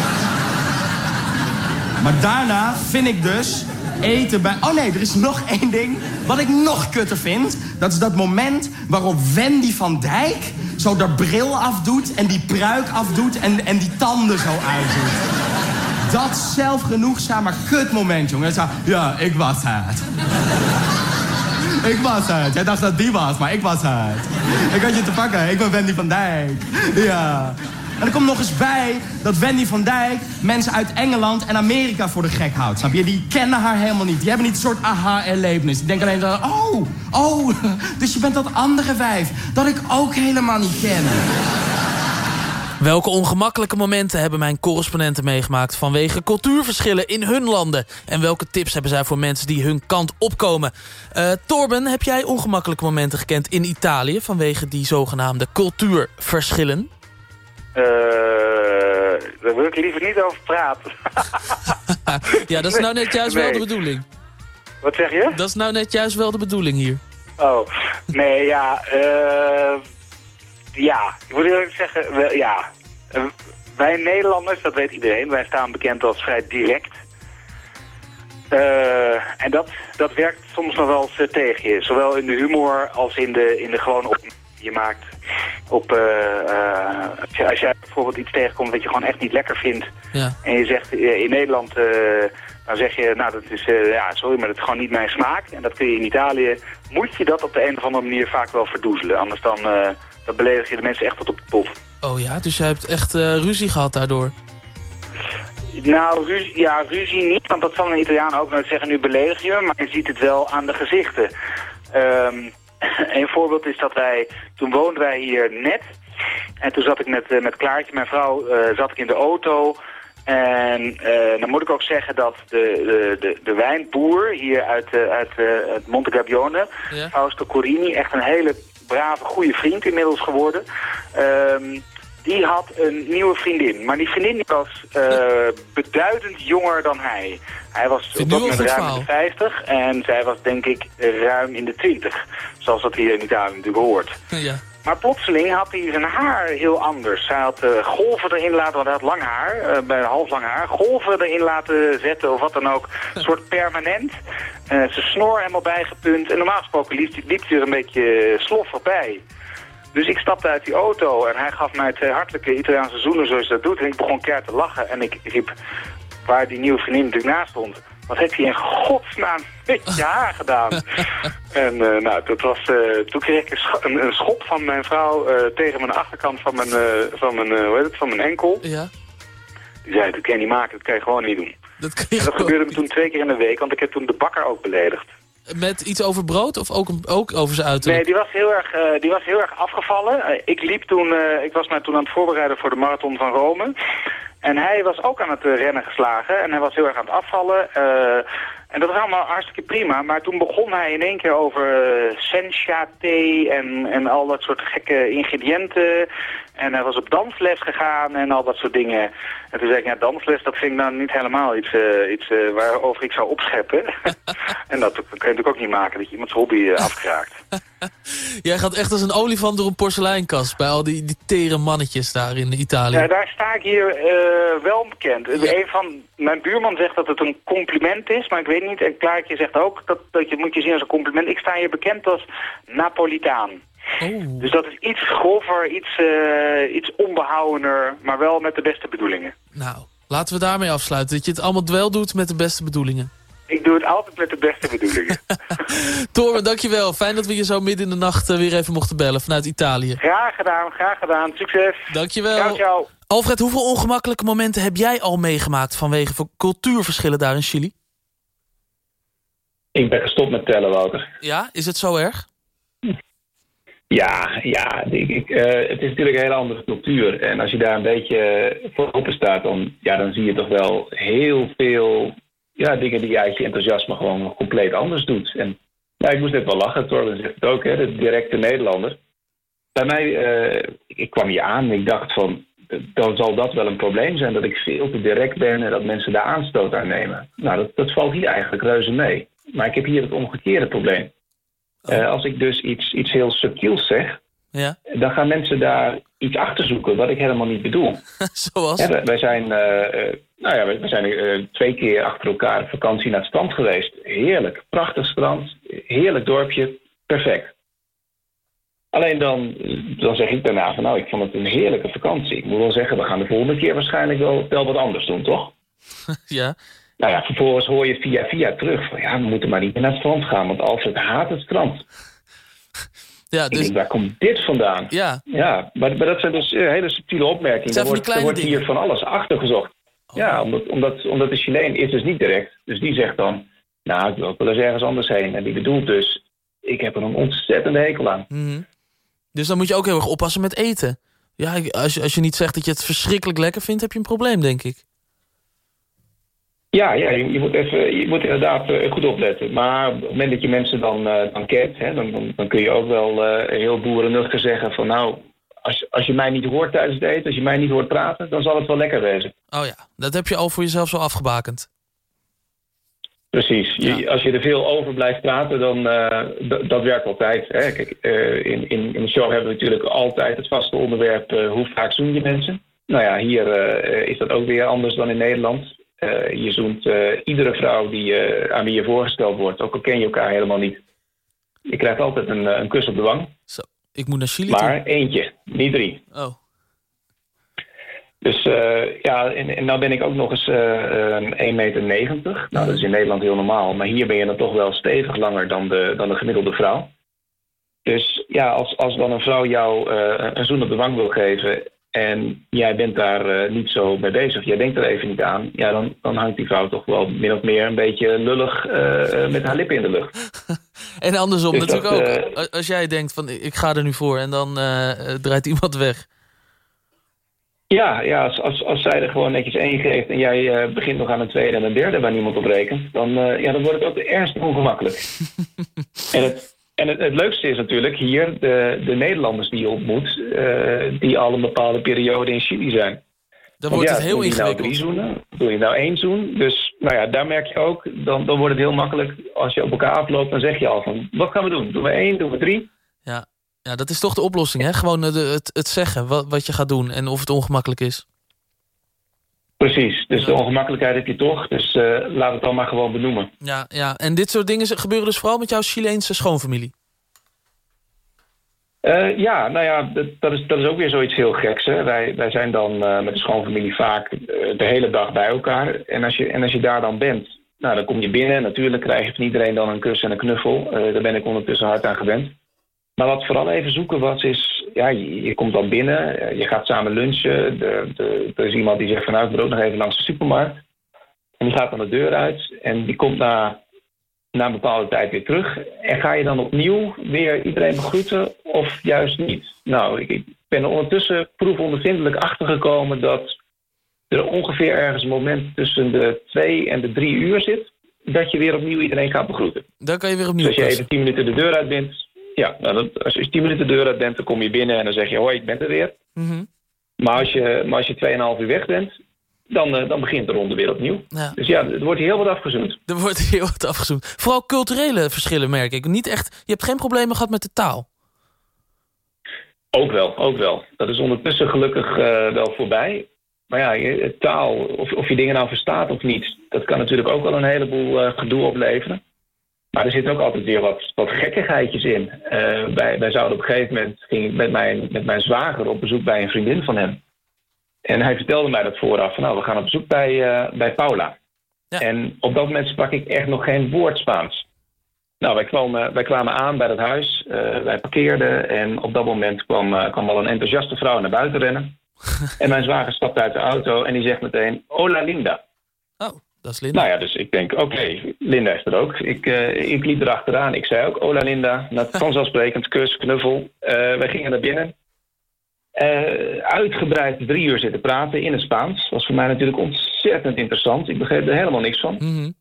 Maar daarna vind ik dus eten bij... Oh nee, er is nog één ding wat ik nog kutter vind. Dat is dat moment waarop Wendy van Dijk zo de bril afdoet... en die pruik afdoet en, en die tanden zo uitdoet. Dat zelfgenoegzame kutmoment, jongen. Ja, ik was het. Ik was het. Jij dacht dat die was, maar ik was het. Ik had je te pakken. Ik ben Wendy van Dijk. Ja. En er komt nog eens bij dat Wendy van Dijk mensen uit Engeland en Amerika voor de gek houdt. Snap je? Die kennen haar helemaal niet. Die hebben niet een soort aha-erlevenis. Die denken alleen dat, oh, oh, dus je bent dat andere wijf. Dat ik ook helemaal niet ken. Welke ongemakkelijke momenten hebben mijn correspondenten meegemaakt... vanwege cultuurverschillen in hun landen? En welke tips hebben zij voor mensen die hun kant opkomen? Eh, Torben, heb jij ongemakkelijke momenten gekend in Italië... vanwege die zogenaamde cultuurverschillen? Eh, daar wil ik liever niet over praten. ja, dat is nou net juist wel de bedoeling. Wat zeg je? Dat is nou net juist wel de bedoeling hier. Oh, nee, ja, eh... ja, ik moet eerlijk zeggen, we, ja. Eh, wij Nederlanders, dat weet iedereen, wij staan bekend als vrij direct. Eh, en dat, dat werkt soms nog wel eens eh, tegen je. Zowel in de humor als in de, in de op die je maakt. Op, als, je, als jij bijvoorbeeld iets tegenkomt wat je gewoon echt niet lekker vindt. Ja. En je zegt in Nederland, dan zeg je, nou dat is, ja sorry, maar dat is gewoon niet mijn smaak. En dat kun je in Italië, moet je dat op de een of andere manier vaak wel verdoezelen. Anders dan, dan beledig je de mensen echt tot op de pof. Oh ja, dus jij hebt echt eh, ruzie gehad daardoor. Nou, ruzie, ja, ruzie niet, want dat zal een Italiaan ook nooit zeggen, nu beledig je me, maar je ziet het wel aan de gezichten. Ehm, een voorbeeld is dat wij, toen woonden wij hier net, en toen zat ik met, eh, met Klaartje, mijn vrouw, eh, zat ik in de auto. En dan moet ik ook zeggen dat de, de, de, de wijnboer hier uit, uit het Monte Gabbione, Ja. Fausto Corini, echt een hele brave, goede vriend inmiddels geworden. Ehm, die had een nieuwe vriendin. Maar die vriendin was eh, beduidend jonger dan hij. Hij was op dat moment ruim in de verhaal. 50 en zij was denk ik ruim in de 20. Zoals dat hier in Italië natuurlijk hoort. ja. Maar plotseling had hij zijn haar heel anders. Hij had eh, golven erin laten, want hij had lang haar, eh, bij half lang haar, golven erin laten zetten of wat dan ook. Een soort permanent. Eh, zijn snor helemaal bijgepunt. En normaal gesproken liep, liep hij er een beetje sloffig bij. Dus ik stapte uit die auto en hij gaf mij twee hartelijke Italiaanse zoenen zoals hij dat doet. En ik begon keihard te lachen en ik riep, waar die nieuwe vriendin natuurlijk naast stond... Wat heb je in godsnaam met je haar gedaan? en eh, nou, dat was, eh, toen kreeg ik een, een, een schop van mijn vrouw eh, tegen mijn achterkant van mijn, van mijn, hoe heet het, van mijn enkel. Ja, Die zei, dat kan je niet maken, dat kan je gewoon niet doen. dat kun je En dat gewoon- gebeurde me toen twee keer in de week, want ik heb toen de bakker ook beledigd. Met iets over brood of ook, ook over zijn uiterlijk? Nee, die was heel erg, die was heel erg afgevallen. Ik liep toen, ik was mij toen aan het voorbereiden voor de marathon van Rome. En hij was ook aan het eh, rennen geslagen en hij was heel erg aan het afvallen. Eh, En dat was allemaal hartstikke prima. Maar toen begon hij in één keer over uh, sencha thee en, en al dat soort gekke ingrediënten. En hij was op dansles gegaan en al dat soort dingen. En toen zei ik, ja, dansles, dat vind ik nou niet helemaal iets, iets waarover ik zou opscheppen. en dat kun je natuurlijk ook niet maken, dat je iemands hobby afkraakt. Jij gaat echt als een olifant door een porseleinkast bij al die, die tere mannetjes daar in Italië. Ja, daar sta ik hier wel bekend. Ja. Een van, mijn buurman zegt dat het een compliment is, maar ik weet niet. En Klaartje zegt ook dat, dat je moet je zien als een compliment. Ik sta hier bekend als Napolitaan. Oh. Dus dat is iets grover, iets, uh, iets onbehouwener, maar wel met de beste bedoelingen. Nou, laten we daarmee afsluiten. Dat je het allemaal wel doet met de beste bedoelingen. Ik doe het altijd met de beste bedoelingen. Toren, dankjewel. Fijn dat we je zo midden in de nacht uh, weer even mochten bellen vanuit Italië. Graag gedaan, graag gedaan. Succes. Dankjewel. Ciao, ciao. Alfred, hoeveel ongemakkelijke momenten heb jij al meegemaakt vanwege cultuurverschillen daar in Chili? Ik ben gestopt met tellen, Wouter. Ja, is het zo erg? Ja, ja ik, ik, uh, het is natuurlijk een hele andere cultuur. En als je daar een beetje voor open staat, dan, ja, dan zie je toch wel heel veel ja, dingen die je uit je enthousiasme gewoon compleet anders doet. En ja, ik moest net wel lachen, Torben zegt het ook, hè, de directe Nederlander. Bij mij, uh, ik kwam hier aan en ik dacht van, dan zal dat wel een probleem zijn dat ik veel te direct ben en dat mensen daar aanstoot aan nemen. Nou, dat, dat valt hier eigenlijk reuze mee. Maar ik heb hier het omgekeerde probleem. Uh, als ik dus iets, iets heel subtiels zeg, ja. dan gaan mensen daar iets achter zoeken wat ik helemaal niet bedoel. Zoals? Ja, wij, wij zijn, uh, nou ja, wij zijn twee keer achter elkaar op vakantie naar het strand geweest. Heerlijk, prachtig strand, heerlijk dorpje, perfect. Alleen dan, dan zeg ik daarna van nou, ik vond het een heerlijke vakantie. Ik moet wel zeggen, we gaan de volgende keer waarschijnlijk wel, wel wat anders doen, toch? ja. Nou ja, vervolgens hoor je via via terug van ja, we moeten maar niet meer naar het strand gaan, want Alfred haat het strand. Ja, dus... Ik denk, waar komt dit vandaan? Ja. Ja, maar, maar dat zijn dus uh, hele subtiele opmerkingen. Er wordt, er wordt hier van alles achtergezocht. Ja, omdat, omdat, omdat de Chileen is dus niet direct. Dus die zegt dan, nou, ik wil ook wel eens ergens anders heen. En die bedoelt dus, ik heb er een ontzettende hekel aan. Mm -hmm. Dus dan moet je ook heel erg oppassen met eten. Ja, als je, als je niet zegt dat je het verschrikkelijk lekker vindt, heb je een probleem, denk ik. Ja, ja je, je, moet even, je moet inderdaad uh, goed opletten. Maar op het moment dat je mensen dan, uh, dan kent, hè, dan, dan, dan, kun je ook wel uh, heel boerennuchter zeggen van nou, als, als je mij niet hoort tijdens het eten, als je mij niet hoort praten, dan zal het wel lekker wezen. Oh ja, dat heb je al voor jezelf zo afgebakend. Precies. Ja. Je, als je er veel over blijft praten, dan dat werkt altijd. Hè. Kijk, in, in, in de show hebben we natuurlijk altijd het vaste onderwerp hoe vaak zoen je mensen. Nou ja, hier is dat ook weer anders dan in Nederland. Uh, je zoent uh, iedere vrouw die, uh, aan wie je voorgesteld wordt, ook al ken je elkaar helemaal niet. Je krijgt altijd een, een kus op de wang. Zo, ik moet naar Chili Maar toe. eentje, niet drie. Oh. Dus ja, en, en nou ben ik ook nog eens 1,90 meter. Nou, dat is in Nederland heel normaal. Maar hier ben je dan toch wel stevig langer dan de, dan de gemiddelde vrouw. Dus ja, als, als dan een vrouw jou een zoen op de wang wil geven en jij bent daar uh, niet zo mee bezig, jij denkt er even niet aan, ja, dan, dan hangt die vrouw toch wel min of meer een beetje lullig uh, met haar lippen in de lucht. en andersom dus natuurlijk dat, ook. Als jij denkt van ik ga er nu voor en dan draait iemand weg. Ja, ja als, als, als zij er gewoon netjes één geeft en jij begint nog aan een tweede en een derde waar niemand op rekent, dan, ja, dan wordt het ook ernstig ongemakkelijk. en het, en het, het, leukste is natuurlijk hier de, de Nederlanders die je ontmoet, uh, die al een bepaalde periode in Chili zijn. Dan wordt ja, het heel doe je ingewikkeld. Nou drie zoenen, doe je nou één zoen. Dus nou ja, daar merk je ook, dan, dan wordt het heel makkelijk. Als je op elkaar afloopt, dan zeg je al van, wat gaan we doen? Doen we één, doen we drie? Ja, ja dat is toch de oplossing, hè? Gewoon de, het, het zeggen wat, wat je gaat doen en of het ongemakkelijk is. Precies, dus ja. de ongemakkelijkheid heb je toch. Dus uh, laat het dan maar gewoon benoemen. Ja, ja, en dit soort dingen gebeuren dus vooral met jouw Chileense schoonfamilie? Uh, ja, nou ja, dat, dat, is, dat is ook weer zoiets heel geks. Hè? Wij, wij zijn dan uh, met de schoonfamilie vaak de hele dag bij elkaar. En als, je, en als je daar dan bent, nou, dan kom je binnen. Natuurlijk krijg je van iedereen dan een kus en een knuffel. daar ben ik ondertussen hard aan gewend. Maar wat vooral even zoeken was, is... Ja, je, je komt dan binnen, je gaat samen lunchen. De, de, er is iemand die zegt van... Nou, ik ook nog even langs de supermarkt. En die gaat dan de deur uit. En die komt na, na een bepaalde tijd weer terug. En ga je dan opnieuw weer iedereen begroeten of juist niet? Nou, ik, ik ben er ondertussen proefondervindelijk achtergekomen... dat er ongeveer ergens een moment tussen de twee en de drie uur zit... dat je weer opnieuw iedereen gaat begroeten. Dan kan je weer opnieuw Dus als je even 10 minuten de deur uit bent, ja, nou, als je 10 minuten de deur uit bent, dan kom je binnen en dan zeg je, hoi, ik ben er weer. Mhm. Maar als je, maar als je 2,5 uur weg bent, dan, eh, dan begint de ronde weer opnieuw. Ja. Dus ja, er wordt heel wat afgezoend. Er wordt heel wat afgezoend. Vooral culturele verschillen merk ik. Niet echt, je hebt geen problemen gehad met de taal. Ook wel, ook wel. Dat is ondertussen gelukkig eh, wel voorbij. Maar ja, je- taal, of, of je dingen nou verstaat of niet, dat kan natuurlijk ook wel een heleboel eh, gedoe opleveren. Maar er zitten ook altijd weer wat, wat gekkigheidjes in. Eh, wij, wij zouden op een gegeven moment, ging ik met mijn, met mijn zwager op bezoek bij een vriendin van hem. En hij vertelde mij dat vooraf, van nou, we gaan op bezoek bij, eh, bij Paula. En op dat moment sprak ik echt nog geen woord Spaans. Nou, wij kwamen, wij kwamen aan bij dat huis, eh, wij parkeerden en op dat moment kwam, kwam al een enthousiaste vrouw naar buiten rennen. en mijn zwager stapt uit de auto en die zegt meteen, hola Linda. Oh, dat is Linda. Nou ja, dus ik denk, oké, Linda is er ook. Ik, eh, ik liep erachteraan, ik zei ook, hola Linda. Nou, vanzelfsprekend, kus, knuffel. Eh, wij gingen naar binnen. Eh, uitgebreid drie uur zitten praten in het Spaans. was voor mij natuurlijk ontzettend interessant. Ik begreep er helemaal niks van. Mhm.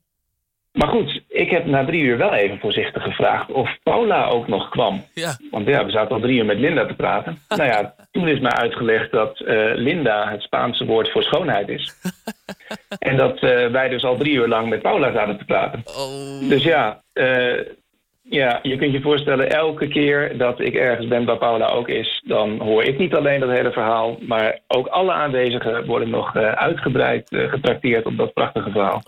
Maar goed, ik heb na drie uur wel even voorzichtig gevraagd of Paula ook nog kwam. Ja. Want ja, we zaten al drie uur met Linda te praten. nou ja, toen is mij uitgelegd dat eh, Linda het Spaanse woord voor schoonheid is. en dat eh, wij dus al drie uur lang met Paula zaten te praten. Dus ja, eh, ja, je kunt je voorstellen, elke keer dat ik ergens ben waar Paula ook is, dan hoor ik niet alleen dat hele verhaal, maar ook alle aanwezigen worden nog uitgebreid getrakteerd op dat prachtige verhaal.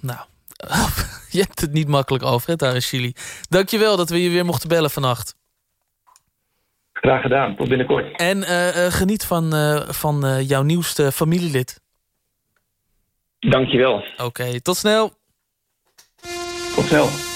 Nou, je hebt het niet makkelijk over, hè, daar in Chili. Dankjewel dat we je weer mochten bellen vannacht. Graag gedaan, tot binnenkort. En eh, eh, geniet van, eh, van jouw nieuwste familielid. Dankjewel. Oké, tot snel. Tot snel.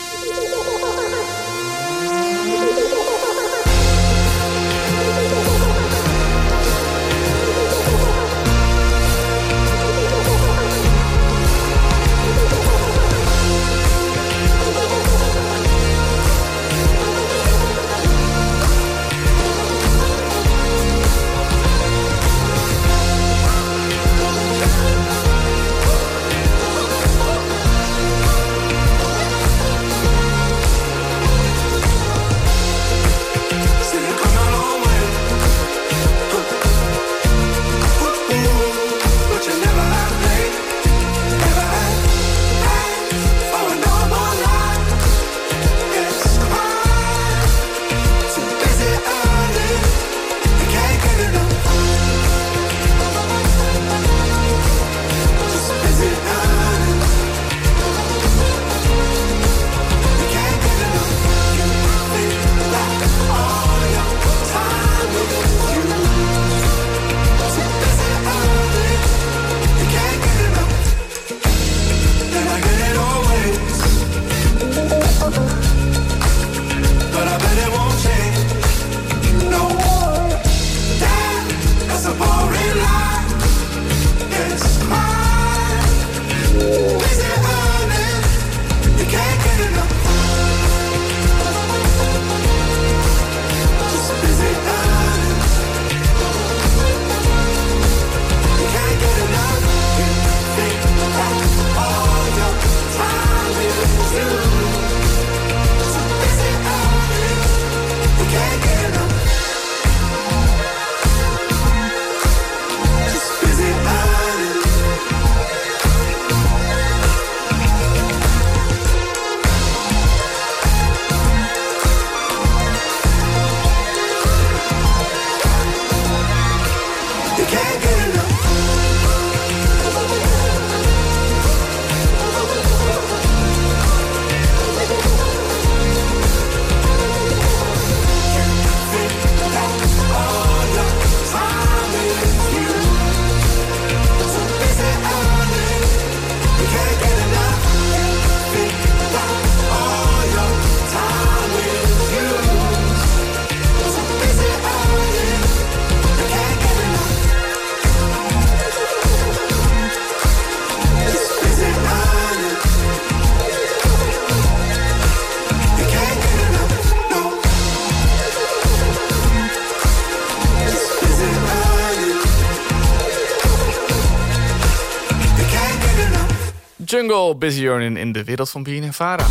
Jungle, Busy Yearning in de wereld van BNN Vara.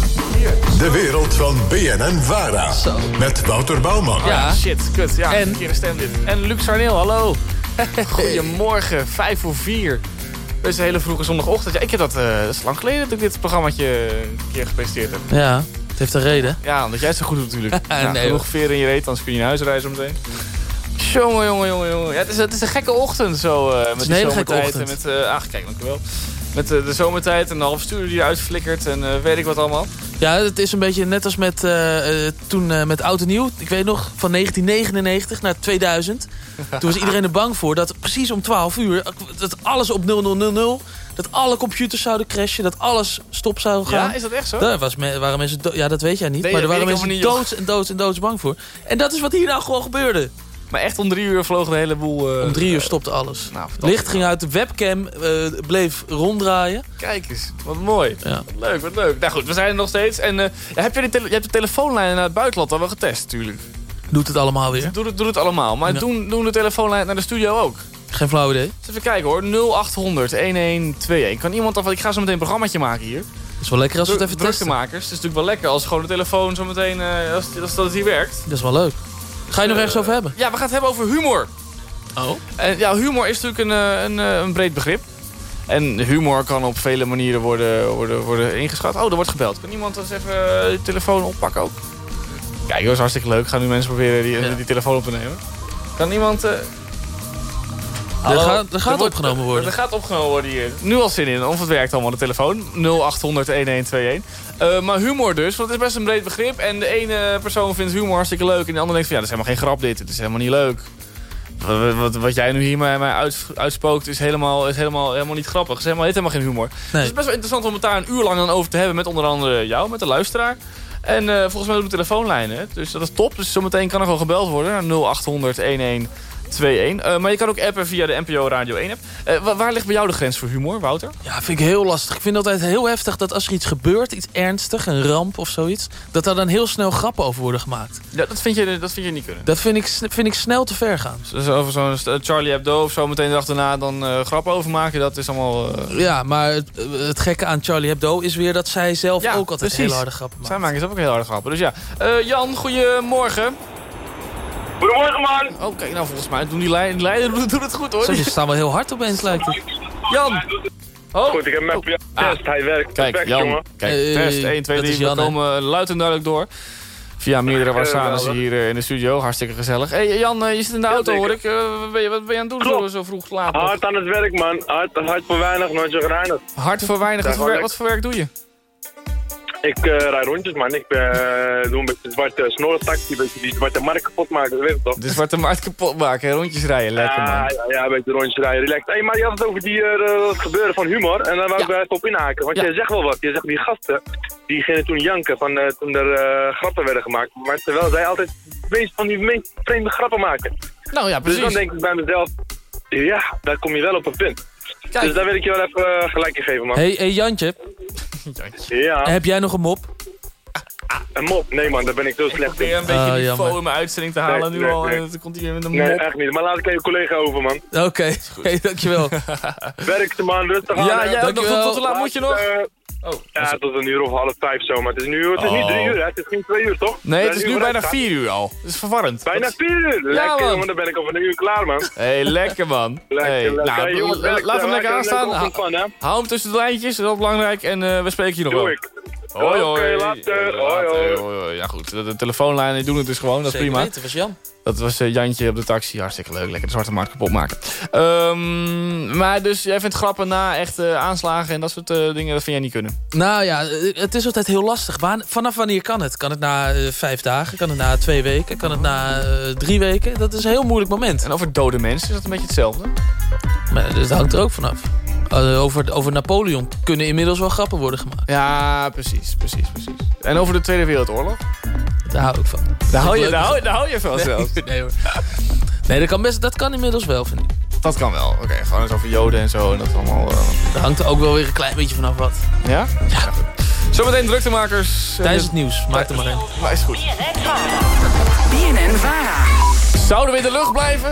De wereld van BNN Vara. Met Wouter Bouwman. Ja, shit, kut. Ja, en? verkeerde stem dit. En Luc Sarneel, hallo. Goedemorgen, vijf voor vier. Het is een hele vroege zondagochtend. Ja, ik heb dat, uh, dat is lang geleden dat ik dit programmaatje een keer gepresenteerd heb. Ja, het heeft een reden. Ja, omdat jij het zo goed doet natuurlijk. ja, nee, genoeg in je reet, anders kun je naar huis reizen meteen. Jongen, jongen, jongen, jongen. Ja, het, is, het is een gekke ochtend zo. Uh, met een hele gekke ochtend. En met, uh, ach, kijk, dankjewel. Met de, de zomertijd en de half stuur die uitflikkert en uh, weet ik wat allemaal. Ja, het is een beetje net als met, toen met Oud en Nieuw. Ik weet nog, van 1999 naar 2000. toen was iedereen er bang voor dat precies om 12 uur... dat alles op 0000... dat alle computers zouden crashen, dat alles stop zou gaan. Ja, is dat echt zo? Daar was waren mensen ja, dat weet jij niet. Nee, maar er waren mensen doods en doods en doods bang voor. En dat is wat hier nou gewoon gebeurde. Maar echt om drie uur vloog de hele boel... Uh, om drie uur stopte alles. Nou, Licht ging uit, de webcam uh, bleef ronddraaien. Kijk eens, wat mooi. Ja. Wat leuk, wat leuk. Nou goed, we zijn er nog steeds. En uh, heb je, die je hebt de telefoonlijnen naar het buitenland al wel getest natuurlijk. Doet het allemaal weer? Doet het, doet het allemaal. Maar ja. doen, doen de telefoonlijnen naar de studio ook? Geen flauw idee. Dus even kijken hoor. 0800 1121. Kan iemand af... Ik ga zo meteen een programmaatje maken hier. Dat is wel lekker als we het even testen. Het is natuurlijk wel lekker als gewoon de telefoon zo meteen... als, als dat het hier werkt. Dat is wel leuk. Ga je nog ergens over hebben? Ja, we gaan het hebben over humor. Oh? En ja, humor is natuurlijk een, een, een breed begrip. En humor kan op vele manieren worden, worden, worden ingeschat. Oh, er wordt gebeld. Kan iemand eens even de telefoon oppakken ook? Kijk, dat is hartstikke leuk. Gaan nu mensen proberen die, ja. die telefoon op te nemen. Kan iemand... Uh... Er gaat, er gaat opgenomen worden. Er gaat opgenomen worden hier. Nu al zin in, of het werkt allemaal de telefoon. 0800 1121. Uh, maar humor dus, want het is best een breed begrip. En de ene persoon vindt humor hartstikke leuk. En de andere denkt van ja, dat is helemaal geen grap dit. Het is helemaal niet leuk. Wat, wat, wat jij nu hier mij, mij uit, uitspookt is, helemaal, is helemaal, helemaal niet grappig. Het is helemaal, helemaal geen humor. Dus het is best wel interessant om het daar een uur lang dan over te hebben. Met onder andere jou, met de luisteraar. En uh, volgens mij doen we telefoonlijnen. Dus dat is top. Dus zometeen kan er gewoon gebeld worden naar 0800 11 2-1. Uh, maar je kan ook appen via de NPO Radio 1 app. Uh, waar ligt bij jou de grens voor humor, Wouter? Ja, vind ik heel lastig. Ik vind het altijd heel heftig dat als er iets gebeurt, iets ernstig, een ramp of zoiets... dat daar dan heel snel grappen over worden gemaakt. Ja, dat vind je, dat vind je niet kunnen? Dat vind ik, vind ik snel te ver gaan. Dus over zo'n Charlie Hebdo of zo meteen de dag daarna dan uh, grappen over maken, dat is allemaal... Ja, maar het, het, gekke aan Charlie Hebdo is weer dat zij zelf ja, ook altijd hele harde grappen maken. Zij maken zelf ook heel harde grappen. Dus ja, Jan, goedemorgen. Goedemorgen, man. Oké, nou volgens mij doen die leiders doen het goed, hoor. Ze staan wel heel hard opeens, lijkt het. Jan! Oh. Goed, ik heb hem even oh. test. Hij werkt Kijk, perfect, Jan. jongen. Kijk, test 1, 2, 3. We komen luid en duidelijk door. Via meerdere Warsanes hier uh, in de studio. Hartstikke gezellig. Hé hey, Jan, uh, je zit in de auto hoor ik. Uh, wat, ben je, wat ben je aan het doen zo, zo, vroeg laat? Hard aan het werk man. Hard, hard voor weinig, nooit zo gereinigd. Hard voor weinig. Wat voor, werk, wat voor werk doe je? Ik uh, rijd rondjes, man. Ik uh, doe een beetje zwarte snorrentaxi, een beetje die zwarte markt kapot maken, dat weet je toch? De zwarte markt kapot maken, rondjes rijden, lekker man. Ja, ja, een beetje rondjes rijden, relaxed. Hé, hey, maar je had het over die uh, gebeuren van humor, en daar wou ik even op inhaken. Want ja. jij zegt wel wat, je zegt die gasten, die gingen toen janken van, toen er grappen werden gemaakt. Maar terwijl zij altijd meest van die meest vreemde grappen maken. Nou ja, precies. Dus dan denk ik bij mezelf, ja, daar kom je wel op een punt. Kijk. Dus daar wil ik je wel even gelijk in geven, man. Hé, hey, hey, Jantje. Ja. Heb jij nog een mop? Een mop? Nee man, daar ben ik zo slecht in. een beetje uh, niveau in mijn uitzending te halen nu al. En dan komt hij met een mop. Nee, echt niet. Maar laat ik aan je collega over, man. Oké, okay. hey, dankjewel. Werk man, rustig aan. Ja, ja tot, tot, tot laat moet je nog? Oh, ja, tot een uur of half vijf zo. Maar het is nu het is niet drie uur, hè? Het is geen twee uur, toch? Nee, het is nu bijna vier uur al. Het is verwarrend. Bijna vier uur? Lekker, ja, man. Dan ben ik over een uur klaar, man. Hé, hey, lekker, man. lekker, hey, lekker. Nou, jongens, laat hem lekker aanstaan. Hou hem tussen de lijntjes, dat is belangrijk. En uh, we spreken hier nog Doe wel. ik. Hoi, hoi. Oké, later. Hoi, hoi. Ja goed, de, de telefoonlijnen doen het dus gewoon, dat is prima. dat was Jan. Dat was uh, Jantje op de taxi. Hartstikke leuk. Lekker de zwarte markt kapot maken. Um, maar dus jij vindt grappen na echt uh, aanslagen en dat soort uh, dingen, dat vind jij niet kunnen? Nou ja, het is altijd heel lastig. Vanaf wanneer kan het? Kan het na vijf dagen? Kan het na twee weken? Kan het na drie weken? Dat is een heel moeilijk moment. En over dode mensen is dat een beetje hetzelfde? Maar dat hangt er ook vanaf. Uh, over, over Napoleon kunnen inmiddels wel grappen worden gemaakt. Ja, precies, precies, precies. En over de Tweede Wereldoorlog? Daar hou ik van. Daar hou je, daar hou, daar hou je van nee, zelfs? Nee hoor. Nee, dat kan, best, dat kan inmiddels wel, vind ik. Dat kan wel. Oké, okay, gewoon eens over joden en zo. En dat allemaal... Uh... Daar hangt er ook wel weer een klein beetje vanaf wat. Ja? Ja. Zometeen druktemakers. Tijdens het nieuws. Maak er maar een. Maar is goed. BNN Vara. Zouden we in de lucht blijven?